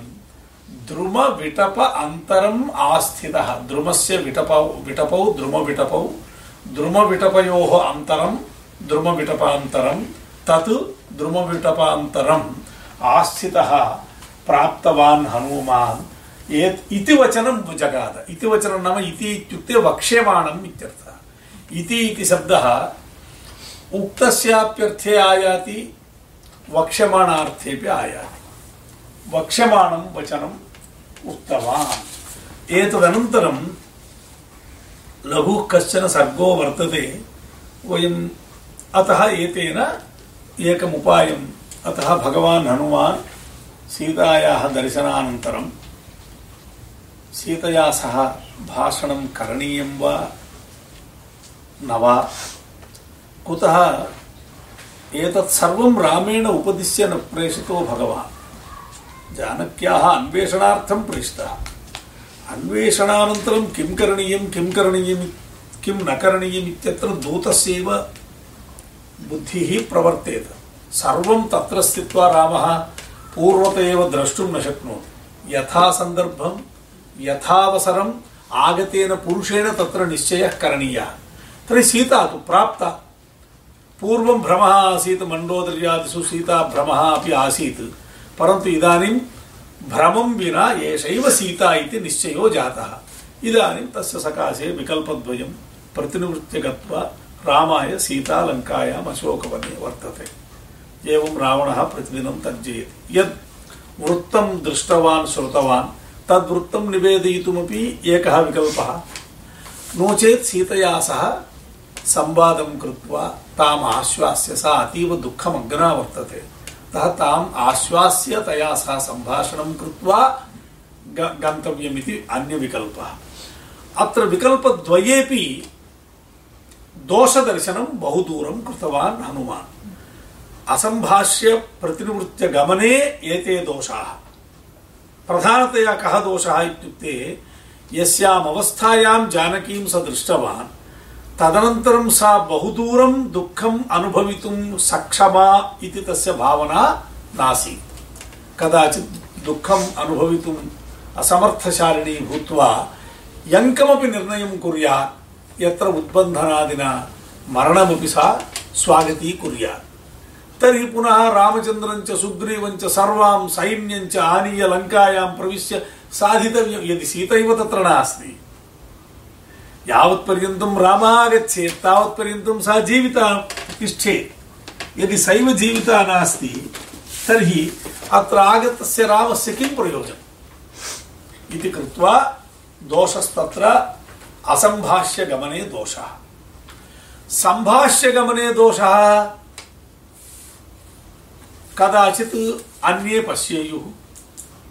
[SPEAKER 1] द्रुम विटप अन्तरम् आस्थितः, द्रुमस्य विटपौ विटपौ द्रुम विटपौ द्रुम विटपयोः अन्तरं द्रुम विटपान्तरं तत् द्रुम विटपान्तरम् आस्थितः प्राप्तवान् हनुमान्। एत् इति वचनं जगाद इति वचनं नाम इति इत्युक्ते वक्ष्यमाणम् इत्यर्थः। इति इति शब्दः उक्तस्याप्यर्थे आयाति वक्ष्यमाणार्थेपि आयाति। वक्ष्यमाणं वचनम् उक्तवान्। एतदनन्तरं लघुः कश्चन सर्गो वर्तते। वयम् अतः एतेन एकम् उपायम्। अतः भगवान् हनुमान् सीतायाः दर्शनानन्तरं सीतया सह भाषणं करणीयं वा न वा? कुतः एतत् सर्वं रामेण उपदिश्य न प्रेषितो भगवान्। जानक्याः अन्वेषणार्थं प्रेषितः। अन्वेषणानन्तरं किं करणीयं किं करणीयं किं न करणीयम् इत्यत्र दूतस्यैव बुद्धिः प्रवर्तेत। सर्वं तत्र स्थित्वा रामः पूर्वत एव द्रष्टुं न शक्नोति। यथा सन्दर्भं, यथावसरम् आगतेन पुरुषेण तत्र निश्चयः करणीयः। तर्हि सीता तु प्राप्ता। पूर्वं भ्रमः आसीत्, मण्डोदर्यादिषु सीता भ्रमः अपि आसीत्। परन्तु इदानीं भ्रमं विना एषैव सीता इति निश्चयो जातः। इदानीं तस्य सकाशे विकल्पद्वयं प्रतिनिवृत्य गत्वा रामाय सीता लङ्कायाम् अशोकवने वर्तते। एवं रावणः प्रतिदिनं तर्जयति। यद् वृत्तं दृष्टवान् श्रुतवान्, तद्वृत्तं निवेदयितुमपि एकः विकल्पः। नो चेत् सीतया सह संवादं कृत्वा ताम् आश्वास्य सा अतीव दुःखमग्ना वर्तते। अतः आश्वास्य तया सह सम्भाषणं कृत्वा गन्तव्यमिति अन्यविकल्पः। अत्र विकल्पद्वयेपि दोषदर्शनं बहु दूरं कृतवान् हनुमान्। असम्भाष्य प्रतिनिवृत्य गमने एते दोषाः। प्रधानतया कः दोषः इत्युक्ते यस्याम् अवस्थायां जानकीं स दृष्टवान् तदनन्तरं सा बहुदूरं दुःखम् अनुभवितुं सक्षमा इति तस्य भावना नासीत्। कदाचित् दुःखम् अनुभवितुम् असमर्थशालिनी भूत्वा यङ्कमपि निर्णयं कुर्यात्, यत्र उद्बन्धनादिना मरणमपि सा स्वागतीकुर्यात् तर्हि पुनः रामचन्द्रं च सुग्रीवं च सर्वां सैन्यं च आनीय लङ्कायां प्रविश्य साधितव्यं यदि सीतैव तत्र नास्ति यावत्पर्यन्तं रामः आगच्छेत् तावत्पर्यन्तं सा जीविता तिष्ठेत्। यदि सैव जीविता नास्ति, तर्हि अत्र आगतस्य रामस्य किं प्रयोजनम्? इति कृत्वा दोषस्तत्र असम्भाष्यगमने दोषः। सम्भाष्यगमने दोषः कदाचित् अन्ये पश्येयुः।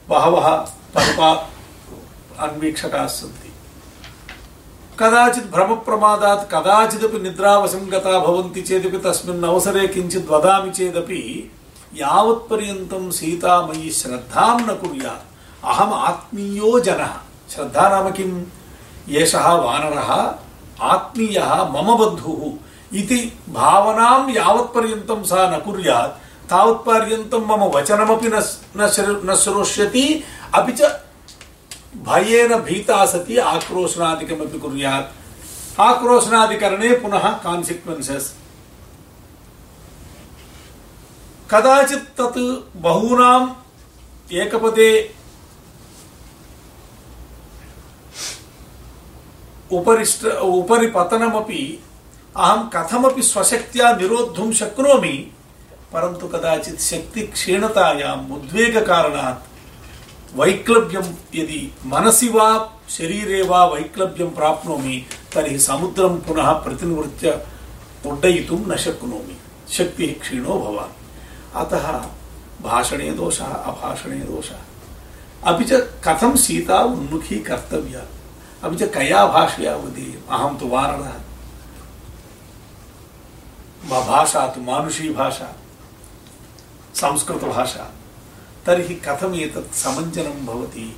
[SPEAKER 1] बहवः परिपा अन्वीक्षकाः सन्ति। कदाचित् भ्रमप्रमादात् कदाचिदपि निद्रावशं गता भवन्ति चेदपि तस्मिन् अवसरे किञ्चित् वदामि चेदपि यावत्पर्यन्तं सीता मयि श्रद्धां न कुर्यात्। अहम् आत्मीयो जनः। श्रद्धा नाम किम्? एषः वानरः आत्मीयः, मम बन्धुः इति भावनां यावत्पर्यन्तं सः न कुर्यात्। तावत्पर्यन्तं मम वचनमपि न श्रोष्यति। अपि च भयेन भीता सति आक्रोशनादिकमपि कुर्यात्। आक्रोशनादिकरणे पुनः कान्सिक्वेन्सेस् कदाचित् तत् बहूनाम् एकपदे उपरिष्ट उपरि पतनमपि अहं कथमपि स्वशक्त्या निरोद्धुं शक्नोमि, परन्तु कदाचित् शक्तिक्षीणतायाम् उद्वेगकारणात् वैक्लव्यं यदि मनसि वा, शरीरे वा वैक्लव्यं प्राप्नोमि, तर्हि समुद्रं पुनः प्रतिनिवृत्य उड्डयितुं न शक्नोमि। शक्तिः क्षीणो भवामि। अतः भाषणे दोषः, अभाषणे दोषः। अपि च कथं सीता उन्मुखी कर्तव्या? अपि च कया भाषया वदेयम्? अहं तु वारणः भाषा तु मानुषी भाषा। संस्कृतभाषा। तर्हि कथम् एतत् समञ्जनं भवति?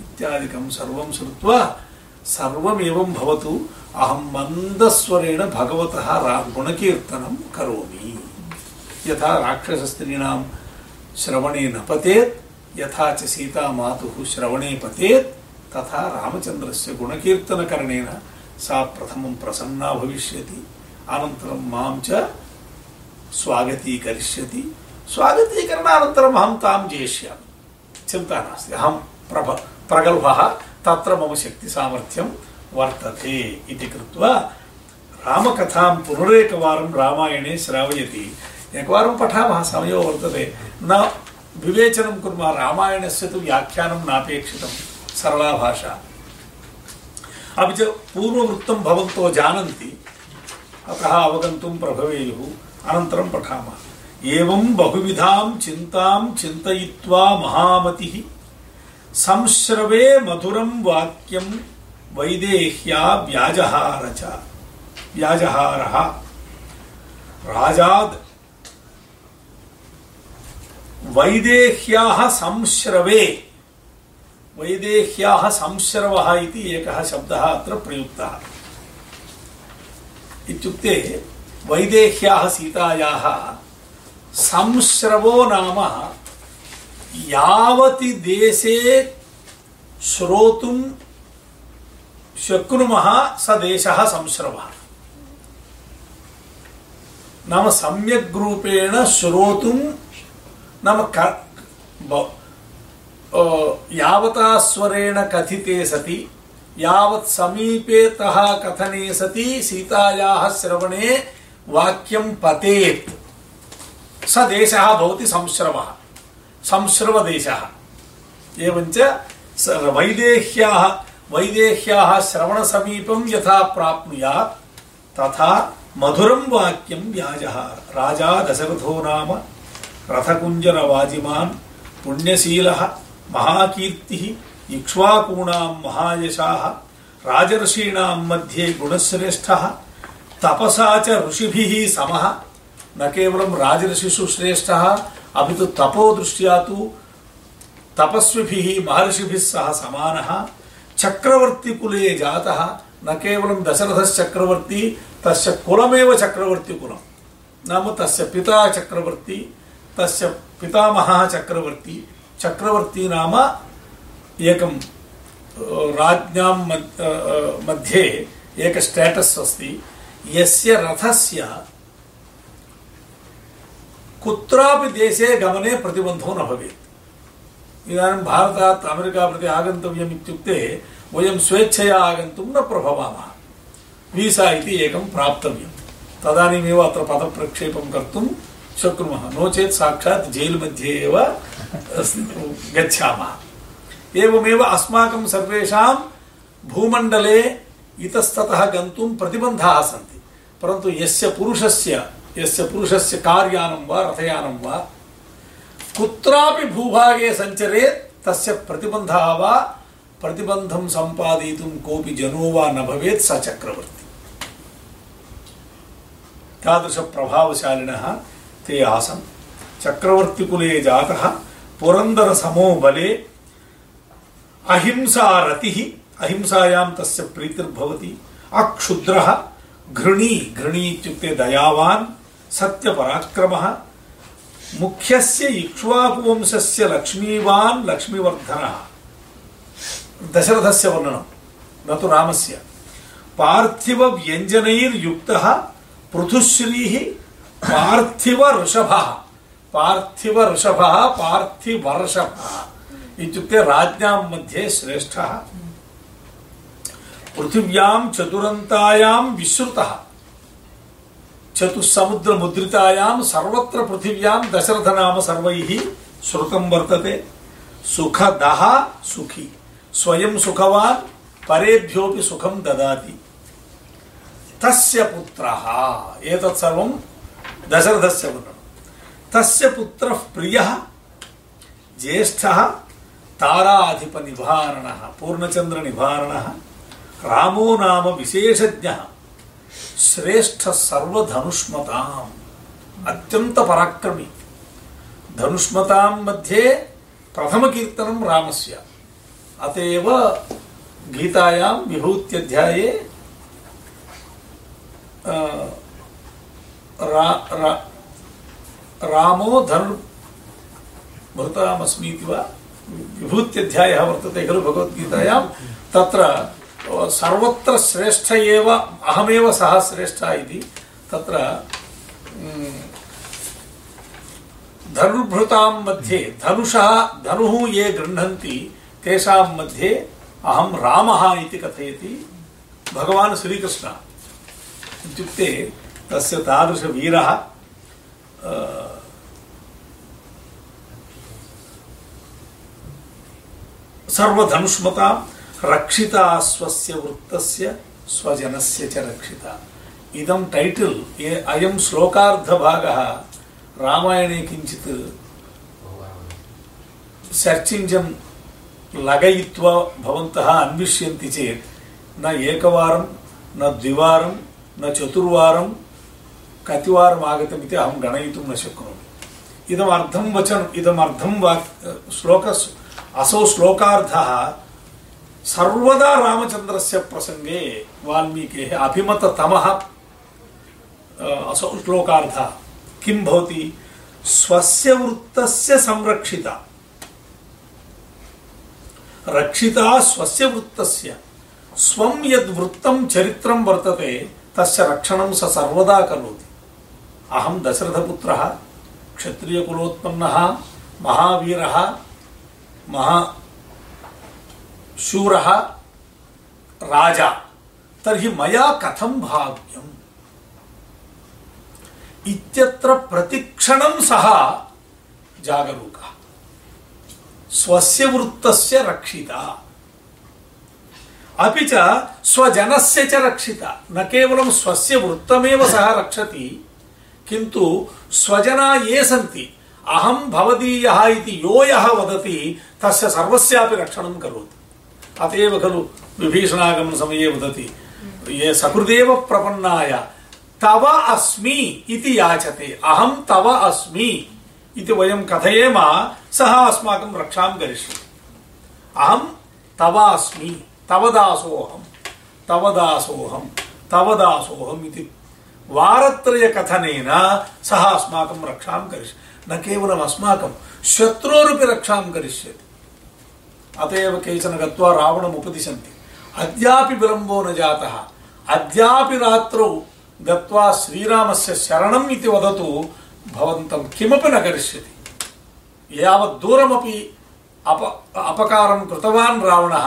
[SPEAKER 1] इत्यादिकं सर्वं श्रुत्वा सर्वमेवं भवतु। अहं मन्दस्वरेण भगवतः रा- गुणकीर्तनं करोमि। यथा राक्षसस्त्रीणां श्रवणे न पतेत्, यथा च सीता मातुः श्रवणे पतेत्, तथा रामचन्द्रस्य गुणकीर्तनकरणेन सा प्रथमं प्रसन्ना भविष्यति। अनन्तरं माँ च स्वागतीकरिष्यति। स्वागतीकरणानन्तरम् अहं तां जेष्यामि। चिन्ता नास्ति। अहं प्रभ, प्रगल्भः। तत्र मम शक्तिसामर्थ्यं वर्तते इति कृत्वा रामकथां पुनरेकवारं रामायणे श्रावयति। एकवारं पठामः, समयो वर्तते। न विवेचनं कुर्मः, रामायणस्य तु व्याख्यानं नापेक्षितं सरला भाषा। अपि च पूर्ववृत्तं भवन्तो जानन्ति। अतः अवगन्तुं प्रभवेयुः। अनन्तरं पठामः। एवं बहुविधां चिन्तां चिन्तयित्वा महामतिः। संश्रवे मधुरं वाक्यं वैदेह्या व्याजहार। च व्याजहारः इति अत्र प्रयुक्तः। इत्युक्ते संश्रवो नाम। यावति देशे श्रोतुं शक्नुमः स देशः संश्रवः। नाम सम्यग् रूपेण श्रोतुं नाम क यावता स्वरेण कथिते सति, यावत् समीपे तः कथने सति, सीतायाः श्रवणे वाक्यं पतेत्। स देशः भवति संश्रवः। संश्रवदेशः। एवञ्च वैदेह्याः वैदेह्याः श्रवणसमीपं यथा प्राप्नुयात्, तथा मधुरं वाक्यं व्याजहार राजा दशरथो नाम रथकुञ्जरवाजिमान् पुण्यशीलः, महाकीर्तिः, इक्ष्वाकूणां महायशाः राजर्षीणां मध्ये गुणश्रेष्ठः, तपसा च ऋषिभिः समः। न केवलं राजर्षिषु अपि तु तपोदृष्ट्या तु तपस्विभिः, महर्षिभिः सह समानः। चक्रवर्तिकुले जातः, न केवलं दशरथश्चक्रवर्ती, तस्य कुलमेव चक्रवर्तिकुलं। नाम तस्य पिता चक्रवर्ती, तस्य पितामहः चक्रवर्ती। चक्रवर्ती नाम एकं मध्ये एक स्टेटस् अस्ति। यस्य रथस्य कुत्रापि देशे गमने प्रतिबन्धो न भवेत्। इदानीं भारतात् अमेरिका प्रति आगन्तव्यम् इत्युक्ते वयं स्वेच्छया आगन्तुं न प्रभवामः। वीसा इति एकं प्राप्तव्यं तदानीमेव अत्र पदप्रक्षेपं कर्तुं शक्नुमः। नो चेत् साक्षात् जैल् मध्ये एव गच्छामः। एवमेव अस्माकं सर्वेषां भूमण्डले इतस्ततः गन्तुं प्रतिबन्धाः सन्ति। परन्तु यस्य पुरुषस्य यस्य पुरुषस्य कार्यानं वा रथयानं वा, कुत्रापि भूभागे सञ्चरेत् तस्य प्रतिबन्धः वा, प्रतिबन्धं सम्पादयितुं कोऽपि जनो वा न भवेत् स चक्रवर्ती। तादृशप्रभावशालिनः ते आसन्। चक्रवर्तिकुले जातः पुरन्दरसमो बले अहिंसारतिः, अहिंसायां तस्य प्रीतिर्भवति। अक्षुद्रः घृणी घृणी इत्युक्ते दयावान्। सत्यपराक्रमः। मुख्यस्य इक्ष्वाकुवंशस्य लक्ष्मीवान् लक्ष्मीवर्धनः। दशरथस्य वर्णनं, न तु रामस्य। पार्थिवव्यञ्जनैर्युक्तः पृथुश्रीः, पार्थिवऋषभः। पार्थिवऋषभः, पार्थिवर्षभः। इत्युक्ते राज्ञां मध्ये श्रेष्ठः। पृथिव्यां चतुरन्तायां विश्रुतः। चतुस्समुद्रमुद्रितायां सर्वत्र पृथिव्यां दशरथनाम सर्वैः श्रुतं वर्तते। सुखदः सुखी, स्वयं सुखवान्, परेभ्योऽपि सुखं ददाति। तस्य पुत्रः, एतत् सर्वं दशरथस्य वर्णनं तस्य पुत्रः प्रियः, ज्येष्ठः ताराधिपनिवारणः पूर्णचन्द्रनिवारणः रामो नाम विशेषज्ञः। श्रेष्ठ सर्वधनुष्मताम्। अत्यंत पराक्रमी। धनुष्मतां मध्ये प्रथमकीर्तनं रामस्य। अत एव गीतायां विभूत्यध्याये रा, रा, रामो धनु भृतामस्मीति वा? विभूत्यध्यायः खलु भगवद्गीतायां। तत्र सर्वत्र श्रेष्ठ एव, अहमेव सः श्रेष्ठः इति तत्र धनुर्भृतां मध्ये, धनुषः, धनुः ये गृह्णन्ति, तेषां मध्ये अहं रामः इति कथयति भगवान् श्रीकृष्णः। इत्युक्ते तस्य तादृशवीरः रक्षिता स्वस्य वृत्तस्य स्वजनस्य च रक्षिता। इदं टैटल् अयं श्लोकार्धभागः। रामायणे किञ्चित् सर्च् लगयित्वा भवन्तः अन्विष्यन्ति चेत्, न एकवारं, न द्विवारं, न चतुर्वारं, कतिवारम् आगतमिति अहं गणयितुं न शक्नोमि। इदम् अर्धं वचनम् इदम् अर्धं वाक् श्लोक असौ श्लोकार्धः सर्वदा रामचन्द्रस्य प्रसङ्गे वाल्मीकेः अभिमततमः अ, असौ श्लोकार्थः किं भवति? स्वस्य वृत्तस्य संरक्षिता। रक्षिता स्वस्य वृत्तस्य। स्वं यद् वृत्तं चरित्रं वर्तते तस्य रक्षणं स सर्वदा करोति। अहं दशरथपुत्रः क्षत्रियकुलोत्पन्नः महावीरः महा शूरः राजा। तर्हि मया कथं भाव्यम्? इत्यत्र प्रतिक्षणं सः जागरूकः। स्वस्य वृत्तस्य रक्षिता। अपि च स्वजनस्य च रक्षिता। न केवलं स्वस्य वृत्तमेव सः रक्षति, किन्तु स्वजना ये सन्ति, अहं भवदीयः इति यो यः वदति, तस्य सर्वस्यापि रक्षणं करोति। अत एव खलु विभीषणागमन समये वदति ये सकृदेव प्रपन्नाय तव अस्मि इति याचते अहं तव अस्मि इति वयं कथयेम सः अस्माकं रक्षां करिष्यति अहं तव अस्मि तव दासोऽहं तव दासोऽहं तव दासोऽहम् इति वारत्रयकथनेन सः अस्माकं रक्षां करिष्यति न केवलम् अस्माकं शत्रोरपि रक्षां करिष्यति अत एव केचन गत्वा रावणम् उपदिशन्ति अद्यापि विलम्बो न जातः अद्यापि रात्रौ गत्वा श्रीरामस्य शरणम् इति वदतु भवन्तं किमपि न करिष्यति यावत् दूरमपि अप अपकारं कृतवान् रावणः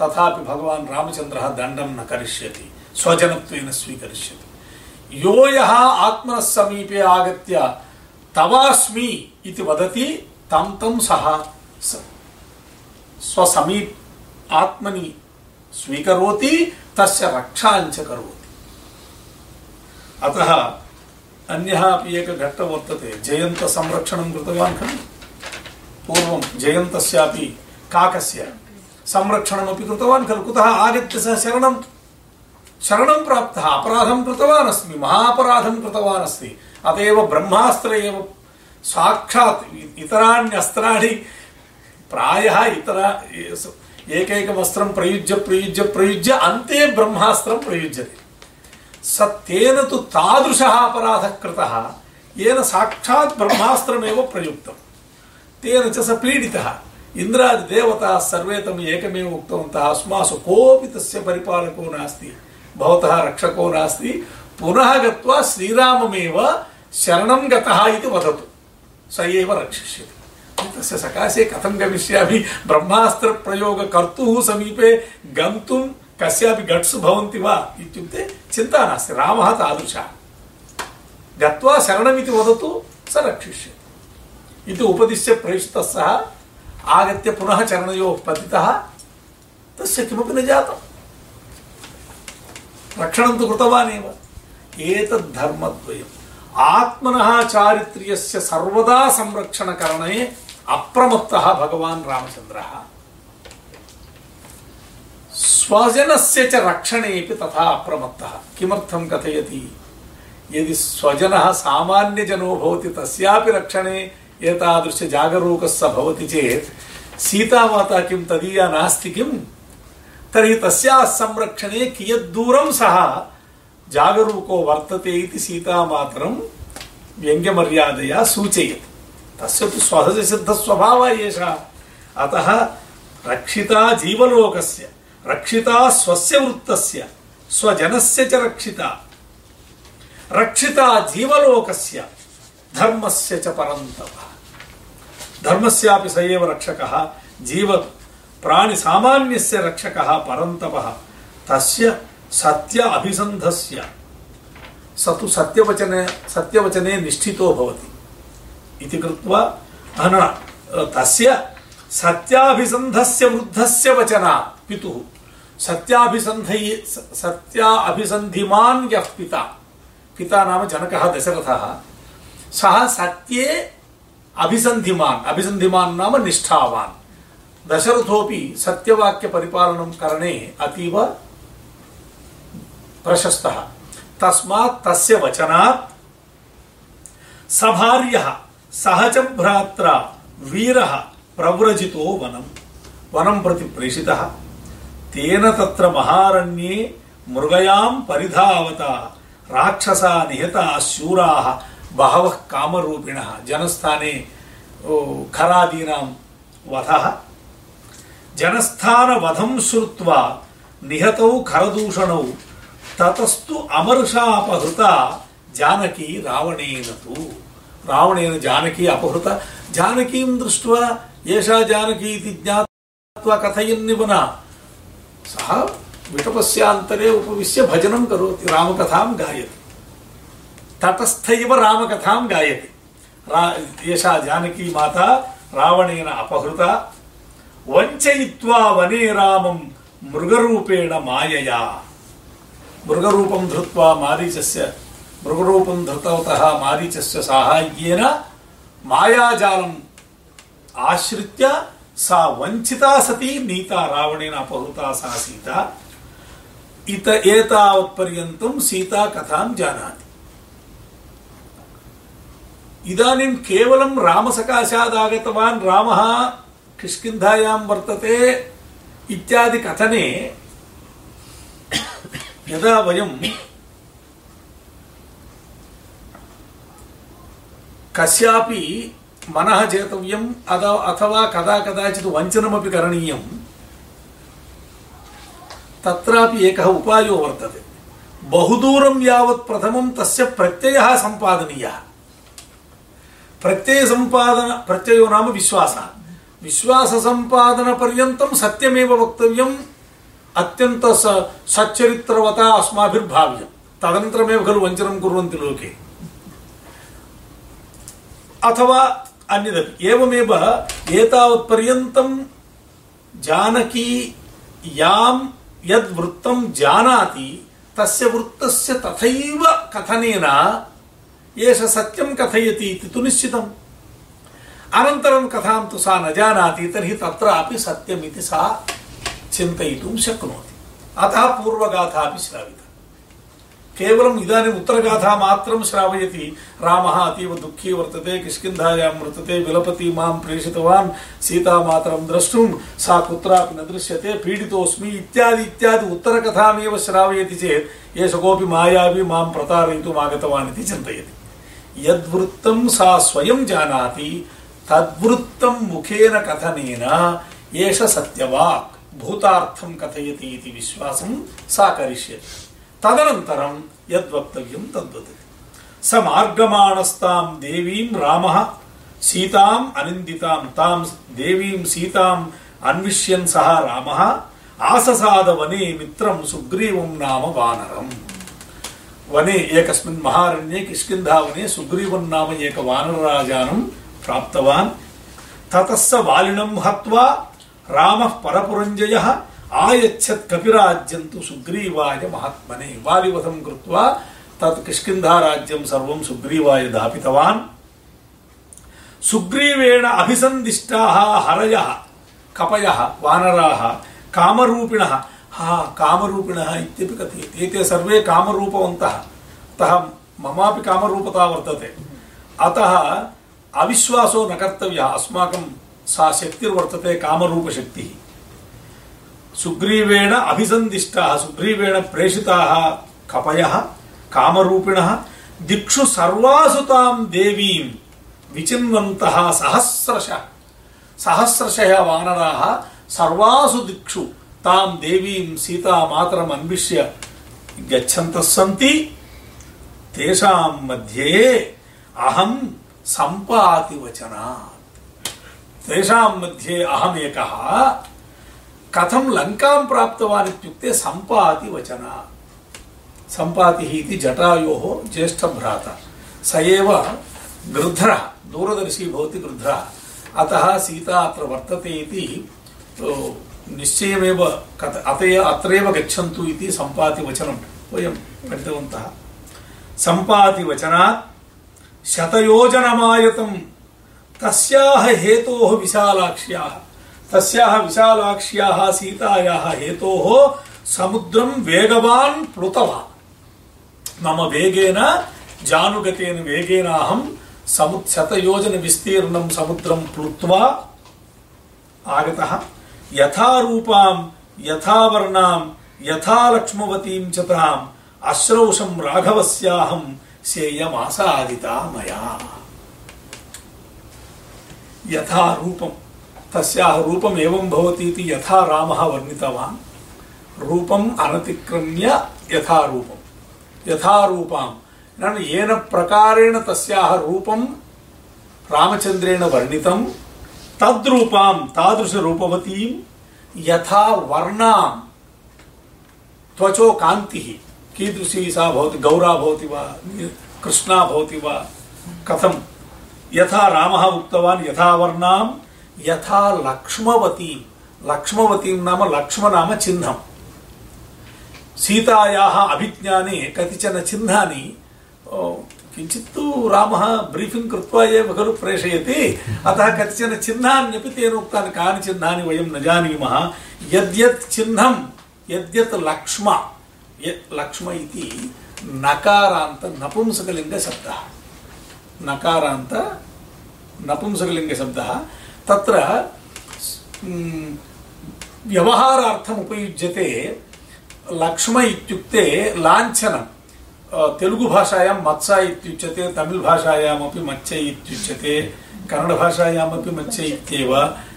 [SPEAKER 1] तथापि भगवान् रामचन्द्रः दण्डं न करिष्यति स्वजनत्वेन स्वीकरिष्यति यो यः आत्मनः समीपे आगत्य तवास्मि इति वदति तं तं सः स- स्वसमीप आत्मनि स्वीकरोति, तस्य रक्षाञ्च करोति। अतः अन्यः अपि एकः घट्टः वर्तते जयन्तसंरक्षणं कृतवान् खलु। पूर्वं जयन्तस्यापि काकस्य संरक्षणमपि कृतवान् खलु। कुतः आगत्य सः शरणं शरणं प्राप्तः, अपराधं कृतवान् अस्मि महापराधं कृतवान् अस्ति। अत एव ब्रह्मास्त्र एव साक्षात् इतराण्यस्त्राणि प्रायः इतर एकैकमस्त्रं प्रयुज्य प्रयुज्य प्रयुज्य, अन्ते ब्रह्मास्त्रं प्रयुज्यते। सत्येन तु तादृशः अपराधः कृतः, येन साक्षात् ब्रह्मास्त्रमेव प्रयुक्तं। तेन च स पीडितः। इन्द्रादिदेवताः सर्वे तम् एकमेव उक्तवन्तः, अस्मासु कोऽपि तस्य परिपालको नास्ति, भवतः रक्षको नास्ति, पुनः गत्वा श्रीराममेव शरणं गतः इति वदतु। स एव रक्षिष्यति। तस्य सकाशे कथं गमिष्यामि? ब्रह्मास्त्रप्रयोगकर्तुः समीपे गन्तुं कस्यापि गट्स् भवन्ति वा? इत्युक्ते चिन्ता नास्ति। रामः तादृशः। गत्वा शरणमिति वदतु, स रक्षिष्यति। इति उपदिश्य प्रेषितः सः आगत्य पुनः चरणयोः पतितः, तस्य किमपि न जातम् रक्षणं तु कृतवान् एव आत्मनः चारित्र्यस्य सर्वदा संरक्षणकरणे अप्रमत्तः भगवान् रामचन्द्रः। स्वजनस्य च रक्षणेऽपि तथा अप्रमत्तः। किमर्थं कथयति? यदि स्वजनः सामान्यजनो भवति, तस्यापि रक्षणे एतादृशजागरूकः स भवति चेत् किं तदीया नास्ति किम्? तर्हि तस्याः संरक्षणे कियद्दूरं सः जागरूको वर्तते इति सीतामातरं व्यङ्ग्यमर्यादया सूचयति। तस्य तु सहजसिद्धस्वभावः एषः। अतः रक्षिता जीवलोकस्य, रक्षिता स्वस्य वृत्तस्य, स्वजनस्य च रक्षिता। रक्षिता जीवलोकस्य, धर्मस्य च परन्तपः। धर्मस्यापि स एव रक्षकः, जीव प्राणिसामान्यस्य रक्षकः परन्तपः। तस्य सत्य अभिसन्धस्य स तु सत्यवचने सत्यवचने निष्ठितो भवति। इति कृत्वा न तस्य सत्याभिसन्धस्य वृद्धस्य वचना, पितुः। सत्याभिसन्धै सत्या अभिसन्धिमान् यः पिता पिता नाम जनकः दशरथः, सः सत्ये अभिसन्धिमान् अभिसन्धिमान् नाम निष्ठावान्। दशरथोऽपि सत्यवाक्यपरिपालनं करणे अतीव प्रशस्तः। तस्मात् तस्य वचनात् सभार्यः सह च भ्रात्रा, वीरः प्रव्रजितो वनं। वनं प्रति प्रेषितः। तेन तत्र महारण्ये मृगयां परिधावता, राक्षसा निहता शूराः बहवः कामरूपिणः, जनस्थाने खरादीनां वधः। जनस्थानवधं श्रुत्वा निहतौ खरदूषणौ ततस्तु अमर्षा अपहृता जानकी रावणेन तु रावणेन जानकी अपहृता जानकीं दृष्ट्वा एषा जानकी इति ज्ञात्वा कथयन्निव न सः विटपस्यान्तरे उपविश्य भजनं करोति रामकथां गायति ततस्थ इव रामकथां गायति रा एषा जानकी माता रावणेन अपहृता वञ्चयित्वा वने रामं मृगरूपेण मायया मृगरूपं धृत्वा मारीचस्य, मृगरूपं धृतवतः मारीचस्य साहाय्येन मायाजालम् आश्रित्य सा वञ्चिता सती, नीता रावणेन अपहृता सा सीता। इत एतावत्पर्यन्तं सीता कथां जानाति। इदानीं केवलं रामसकाशादागतवान् रामः किष्किन्धायां वर्तते इत्यादि कथने यदा वयं कस्यापि मनः जेतव्यम् अथवा कदा कदाचित् वञ्चनमपि करणीयं तत्रापि एकः उपायो वर्तते। बहुदूरं यावत् प्रथमं तस्य प्रत्ययः सम्पादनीयः। प्रत्ययसम्पादन प्रत्ययो नाम विश्वासः। विश्वाससम्पादनपर्यन्तं सत्यमेव वक्तव्यम्। अत्यन्त सच्चरित्रवता अस्माभिर्भाव्यं तदनन्तरमेव खलु वञ्चनं कुर्वन्ति लोके। अथवा अन्यदपि, एवमेव एतावत्पर्यन्तं जानकी यां यद्वृत्तं जानाति, तस्य वृत्तस्य तथैव कथनेन एष सत्यं कथयति इति तु निश्चितम्। अनन्तरं कथां तु सा न जानाति, तर्हि तत्रापि सत्यमिति सा चिन्तयितुं शक्नोति। अतः पूर्वगाथा अपि श्राविता। केवलम् इदानीम् उत्तरगाथा मात्रं श्रावयति। रामः अतीव दुःखी वर्तते, किष्किन्धायां वर्तते विलपति माँ प्रेषितवान्, सीतामातरं द्रष्टुं, सा कुत्रापि न दृश्यते, पीडितोऽस्मि इत्यादि इत्यादि उत्तरकथामेव श्रावयति चेत्, एष कोऽपि मायावी माँ प्रतारयितुम् आगतवान् इति चिन्तयति। यद्वृत्तं सा स्वयं जानाति, तद्वृत्तं मुखेन कथनेन, एष सत्यवाक्। भूतार्थं कथयति इति विश्वासं सा करिष्यति तदनन्तरं यद्वक्तव्यं तद्वदति स मार्गमाणस्तां देवीं रामः सीताम् अनिन्दितां तां देवीं सीताम् अन्विष्यन् सः रामः आससाद वने मित्रं सुग्रीवं नाम वानरम् वने एकस्मिन् महारण्ये किष्किन्धावने सुग्रीवं नाम एक वानरराजानं प्राप्तवान् ततः स वालिनं हत्वा रामः परपुरञ्जयः, आयच्छत् कपिराज्यं तु सुग्रीवाय महात्मने। वालिवधं कृत्वा तत् किष्किन्धाराज्यं सर्वं सुग्रीवाय दापितवान्। सुग्रीवेण अभिसन्दिष्टाः, हरयः, कपयः, वानराः, कामरूपिणः। हा, कामरूपिणः इत्यपि कथयति। एते सर्वे कामरूपवन्तः। अतः ममापि कामरूपता वर्तते। अतः अविश्वासो न कर्तव्यः। अस्माकं सा शक्तिर्वर्तते कामरूपशक्तिः सुग्रीवेण अभिसन्दिष्टाः सुग्रीवेण प्रेषिताः कपयः कामरूपिणः दिक्षु सर्वासु तां देवीं विचिन्वन्तः सहस्रशः सहस्रशः वानराः सर्वासु दिक्षु तां देवीं सीतामातरम् अन्विष्य गच्छन्तः सन्ति तेषां मध्ये अहं सम्पातिवचनात् तेषां मध्ये अहमेकः कथं लङ्कां प्राप्तवान् इत्युक्ते सम्पातिवचनात् सम्पातिः इति जटायोः ज्येष्ठभ्राता स एव गृध्रः दूरदर्शी भवति गृध्रः। अतः सीता अत्र वर्तते इति ओ, निश्चयमेव कथ अत अत्रैव गच्छन्तु इति सम्पातिवचनं वयं पठितवन्तः। सम्पातिवचनात् शतयोजनमायतं तस्याः हेतोः विशालाक्ष्याः। तस्याः विशालाक्ष्याः सीतायाः हेतोः समुद्रं वेगवान् प्लुतवान्। मम वेगेन, जानुगतेन वेगेन अहं समु शतयोजन विस्तीर्णं समुद्रं प्लुत्वा आगतः। यथा रूपां यथा च ताम् अश्रौषं राघवस्याहं सेयमासादिता मया। यथा रूपं तस्याः रूपम् एवं भवति इति यथा रामः वर्णितवान्। रूपम् अनतिक्रम्य यथा रूपं यथा रूपां येन प्रकारेण तस्याः रूपं रामचन्द्रेण वर्णितं तद्रूपां तादृशरूपवतीं यथा वर्णां त्वचो कान्तिः। कीदृशी सा भवति? गौरा भवति वा? कृष्णा भवति वा? कथं यथा रामः उक्तवान् यथा वर्णां यथा लक्ष्मवती लक्ष्मवतीं नाम लक्ष्म नाम चिह्नं सीतायाः अभिज्ञाने कतिचन चिह्नानि ओ, किञ्चित् तु रामः ब्रीफिङ्ग् कृत्वा एव खलु प्रेषयति अतः कतिचन चिह्नान्यपि तेन उक्तानि कानि चिह्नानि वयं न जानीमः यद्यत् चिह्नं यद्यत् लक्ष्म यत् लक्ष्म इति नकारान्त नपुंसकलिङ्गशब्दः नकारान्त नपुंसकलिङ्गशब्दः तत्र म्, व्यवहारार्थम् उपयुज्यते लक्ष्म इत्युक्ते लाञ्छनं अ, तेलुगुभाषायां मत्स इत्युच्यते तमिळ् भाषायामपि मत्स्य इत्युच्यते कन्नडभाषायामपि मत्स्य इत्येव।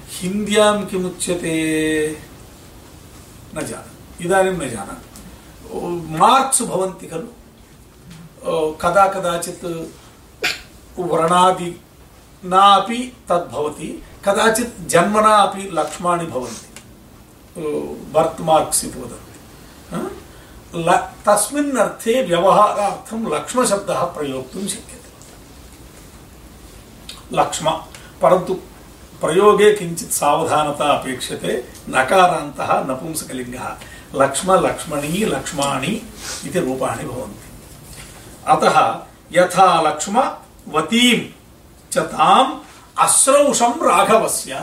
[SPEAKER 1] हिन्द्यां किमुच्यते? न जानामि इदानीं न जानामि मार्क्स् भवन्ति खलु। कदा कदाचित् वर्णादि नापि तद्भवति, कदाचित् जन्मना अपि लक्ष्माणि भवन्ति। बर्त् मार्क्स् इति वदन्ति। तस्मिन् अर्थे व्यवहारार्थं लक्ष्मशब्दः प्रयोक्तुं शक्यते। लक्ष्म, परन्तु प्रयोगे किञ्चित् सावधानता अपेक्षते, नकारान्तः नपुंसकलिङ्गः, लक्ष्म, लक्ष्मणी, लक्ष्माणि इति रूपाणि भवन्ति। अतः यथा लक्ष्म वतीं च ताम् अश्रौषं राघवस्य।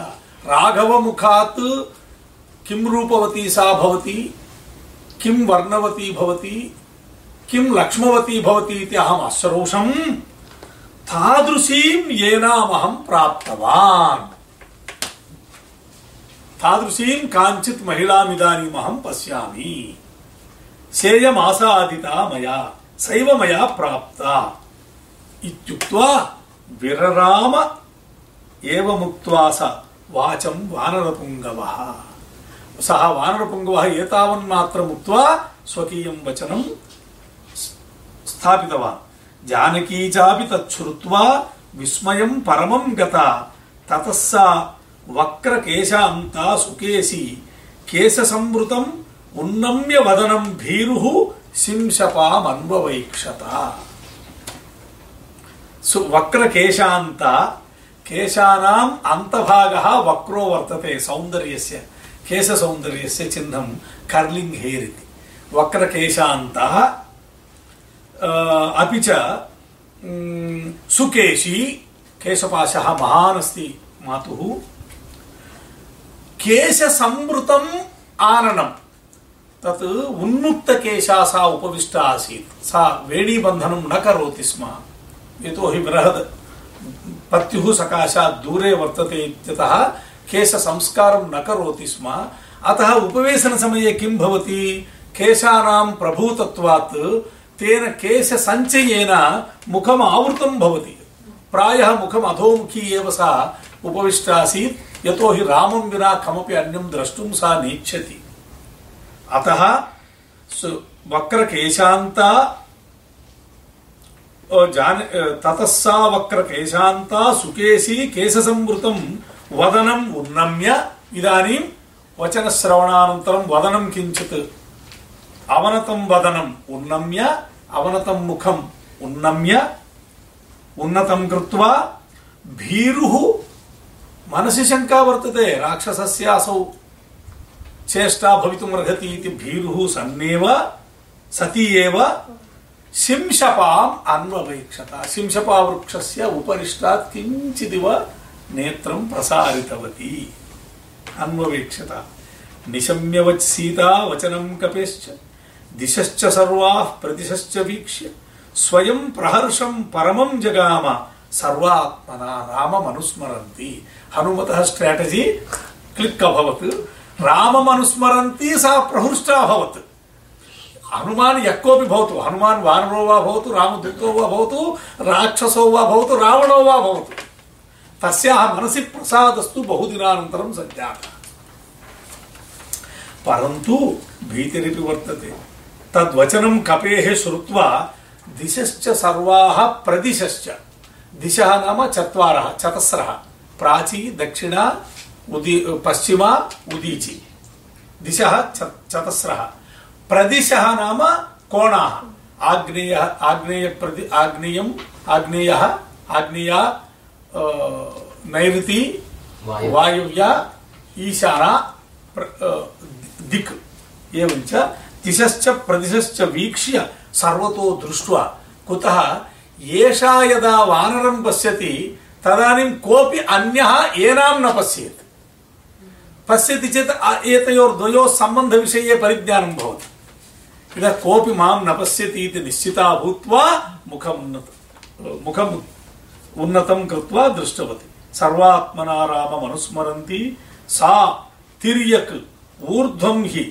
[SPEAKER 1] राघवमुखात् किं रूपवती सा भवति? किं वर्णवती भवति? किं लक्ष्मवती भवति इति अहम् अश्रोषम् तादृशीं येनामहं प्राप्तवान्। तादृशीं काञ्चित् महिलामिदानीम् अहं पश्यामि। सेयमासादिता मया, सैव मया प्राप्ता। इत्युक्त्वा विरराम एवमुक्त्वा स वाचं वानरपुङ्गवः। सः वानरपुङ्गवः एतावन्मात्रम् उक्त्वा स्वकीयं वचनं स्थापितवान्। जानकी चापि तच्छ्रुत्वा विस्मयं परमं गता। ततः सा वक्रकेशान्ता सुकेशी केशसंवृतम् उन्नम्य वदनं भीरुः शिंशपामन्ववैक्षत सु वक्रकेशान्त केशानाम् अन्तभागः वक्रो वर्तते सौन्दर्यस्य केशसौन्दर्यस्य चिह्नं कर्लिङ्ग् हेर् इति वक्रकेशान्तः अपि च म्, सुकेशी केशपाशः महान् अस्ति मातुः केशसंवृतम् आननम् तत् उन्मुक्तकेशा सा उपविष्टा आसीत् सा वेणीबन्धनं न करोति स्म यतोहि बृहद् पत्युः सकाशात् दूरे वर्तते इत्यतः केशसंस्कारं न करोति स्म। अतः उपवेशनसमये किं भवति? केशानां प्रभूतत्वात् तेन केशसञ्चयेन मुखम् आवृतं भवति। प्रायः मुखम् अधोमुखी एव सा उपविष्टा आसीत् यतोहि रामं विना कमपि अन्यं द्रष्टुं सा नेच्छति। अतः वक्रकेशान्ता अ, जान अ, ततः सा वक्रकेशान्ता सुकेशी केशसंवृतं वदनम् उन्नम्य इदानीं वचनश्रवणानन्तरं वदनं किञ्चित् अवनतं वदनम् उन्नम्य अवनतं मुखम् उन्नम्य उन्नतं कृत्वा भीरुः मनसि शङ्का वर्तते राक्षसस्य असौ चेष्टा भवितुमर्हति इति भीरुः శింశపాం అన్వపేక్షత శింశపా వృక్షస్య ఉపరిష్టాత్ కించిదివ నేత్రం ప్రసారితవతి అన్వపేక్షత నిశమ్యవచ్ సీత వచనం కపేశ్చ దిశశ్చ సర్వా ప్రతిశశ్చ వీక్ష్య స్వయం ప్రహర్షం పరమం జగామ సర్వాత్మన రామమనుస్మరంతి హనుమత స్ట్రాటజీ క్లిక్ అభవత్ రామమనుస్మరంతి సా ప్రహృష్టాభవత్ हनुमान् यः कोऽपि भवतु। हनुमान् वानरो वा भवतु रामदूतो वा भवतु, राक्षसो वा भवतु, रावणो वा भवतु। तस्याः मनसि प्रसादस्तु बहुदिनानन्तरं सञ्जातः। परन्तु भीतिरिपि वर्तते। तद्वचनं कपेः श्रुत्वा दिशश्च सर्वाः प्रदिशश्च। दिशः नाम चत्वारः, चतस्रः। प्राची, दक्षिणा, उदी पश्चिमा, उदीची। दिशः च- चतस्रः। प्रदिशः नाम कोणाः? आग्नेयः आग्नेय प्रदि आग्नेयम् आग्नेयः आग्नेया नैऋती
[SPEAKER 3] वायु।
[SPEAKER 1] ईशाना दिक् एवञ्च दिशश्च प्रदिशश्च वीक्ष्य सर्वतो दृष्ट्वा। कुतः एषा यदा वानरं पश्यति तदानीं कोऽपि अन्यः एनां न पश्येत्। पश्यति चेत् एतयोर्द्वयोः सम्बन्धविषये परिज्ञानं भवति। इतः कोऽपि माँ न पश्यति इति निश्चिता भूत्वा मुखम् उन्नत मुखम् उन्नतं कृत्वा दृष्टवती सर्वात्मना राममनुस्मरन्ति सा तिर्यक् ऊर्ध्वं हि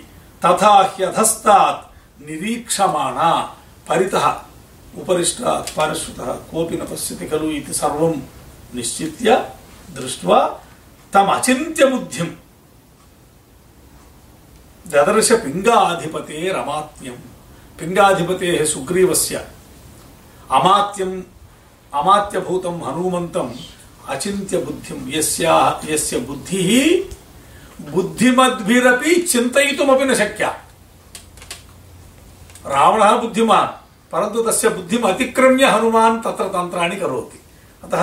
[SPEAKER 1] तथा ह्यधस्तात् निरीक्षमाणा परितः उपरिष्टात् पार्श्वतः कोऽपि न पश्यति खलु इति सर्वं निश्चित्य दृष्ट्वा तम् अचिन्त्य बुद्धिम् ददर्श पिङ्गाधिपते रमात्यम् पिङ्गाधिपतेः सुग्रीवस्य। अमात्यम् अमात्यभूतं हनुमन्तम् अचिन्त्य बुद्धिं यस्याः, यस्य बुद्धिः, बुद्धिमद्भिरपि चिन्तयितुमपि न शक्या। रावणः बुद्धिमान्, परन्तु तस्य बुद्धिम् अतिक्रम्य हनुमान् तत्र तन्त्राणि करोति। अतः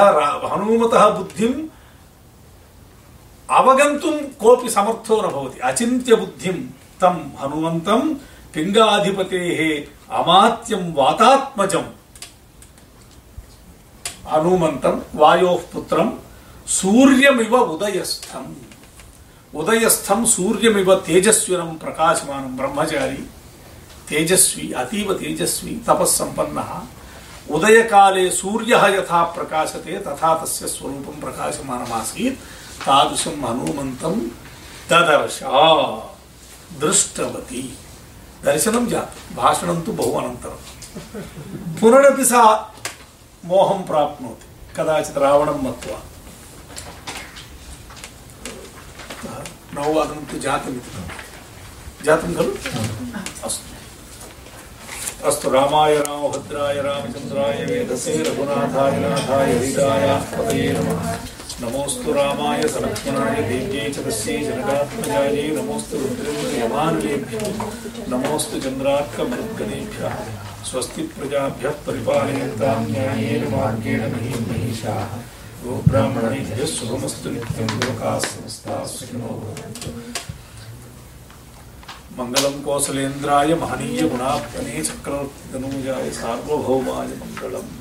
[SPEAKER 1] हनुमतः बुद्धिम् अवगन्तुं कोऽपि समर्थो न भवति। अचिन्त्य बुद्धिं तं हनुमन्तं पिङ्गाधिपतेः अमात्यं वातात्मजम्। हनुमन्तं वायोः पुत्रं सूर्यमिव उदयस्थम्। उदयस्थं सूर्यमिव तेजस्विनं प्रकाशमानं ब्रह्मचारी। तेजस्वी, अतीव तेजस्वी तपस्सम्पन्नः उदयकाले सूर्य यथा प्रकाशते, तथा तस्य स्वरूपं प्रकाशमानमासीत्। तादृशं हनुमन्तं ददर्श। दृष्टवती। दर्शनं जातं। भाषणं तु बहु अनन्तरं। पुनरपि सा मोहं प्राप्नोति। कदाचित् रावणं मत्वा। नववादनं तु जातमिति जातं खलु? अस्तु। अस्तु रामाय, रामभद्राय, रामचन्द्राय वेदसे रघुनाथाय, नाथाय हृदाय पतये नमः। नमोऽस्तु रामाय सलक्ष्मणाय देव्यै च तस्यै जनकात्मजायै नमोऽस्तु रुद्रेन्द्रयमानुलेभ्यो नमोऽस्तु चन्द्रार्कमरुद्गणेभ्यः स्वस्ति प्रजाभ्यः परिपालयन्तां न्यायेन मार्गेण महीं महिषाः। गोब्राह्मणेभ्यः शुभमस्तु नित्यं लोकाः समस्ताः सुखिनो भवन्तु। मङ्गलं कौसलेन्द्राय महनीय गुणात्मने चक्रवर्ति तनूजाय सार्वभौमाय मङ्गलम्।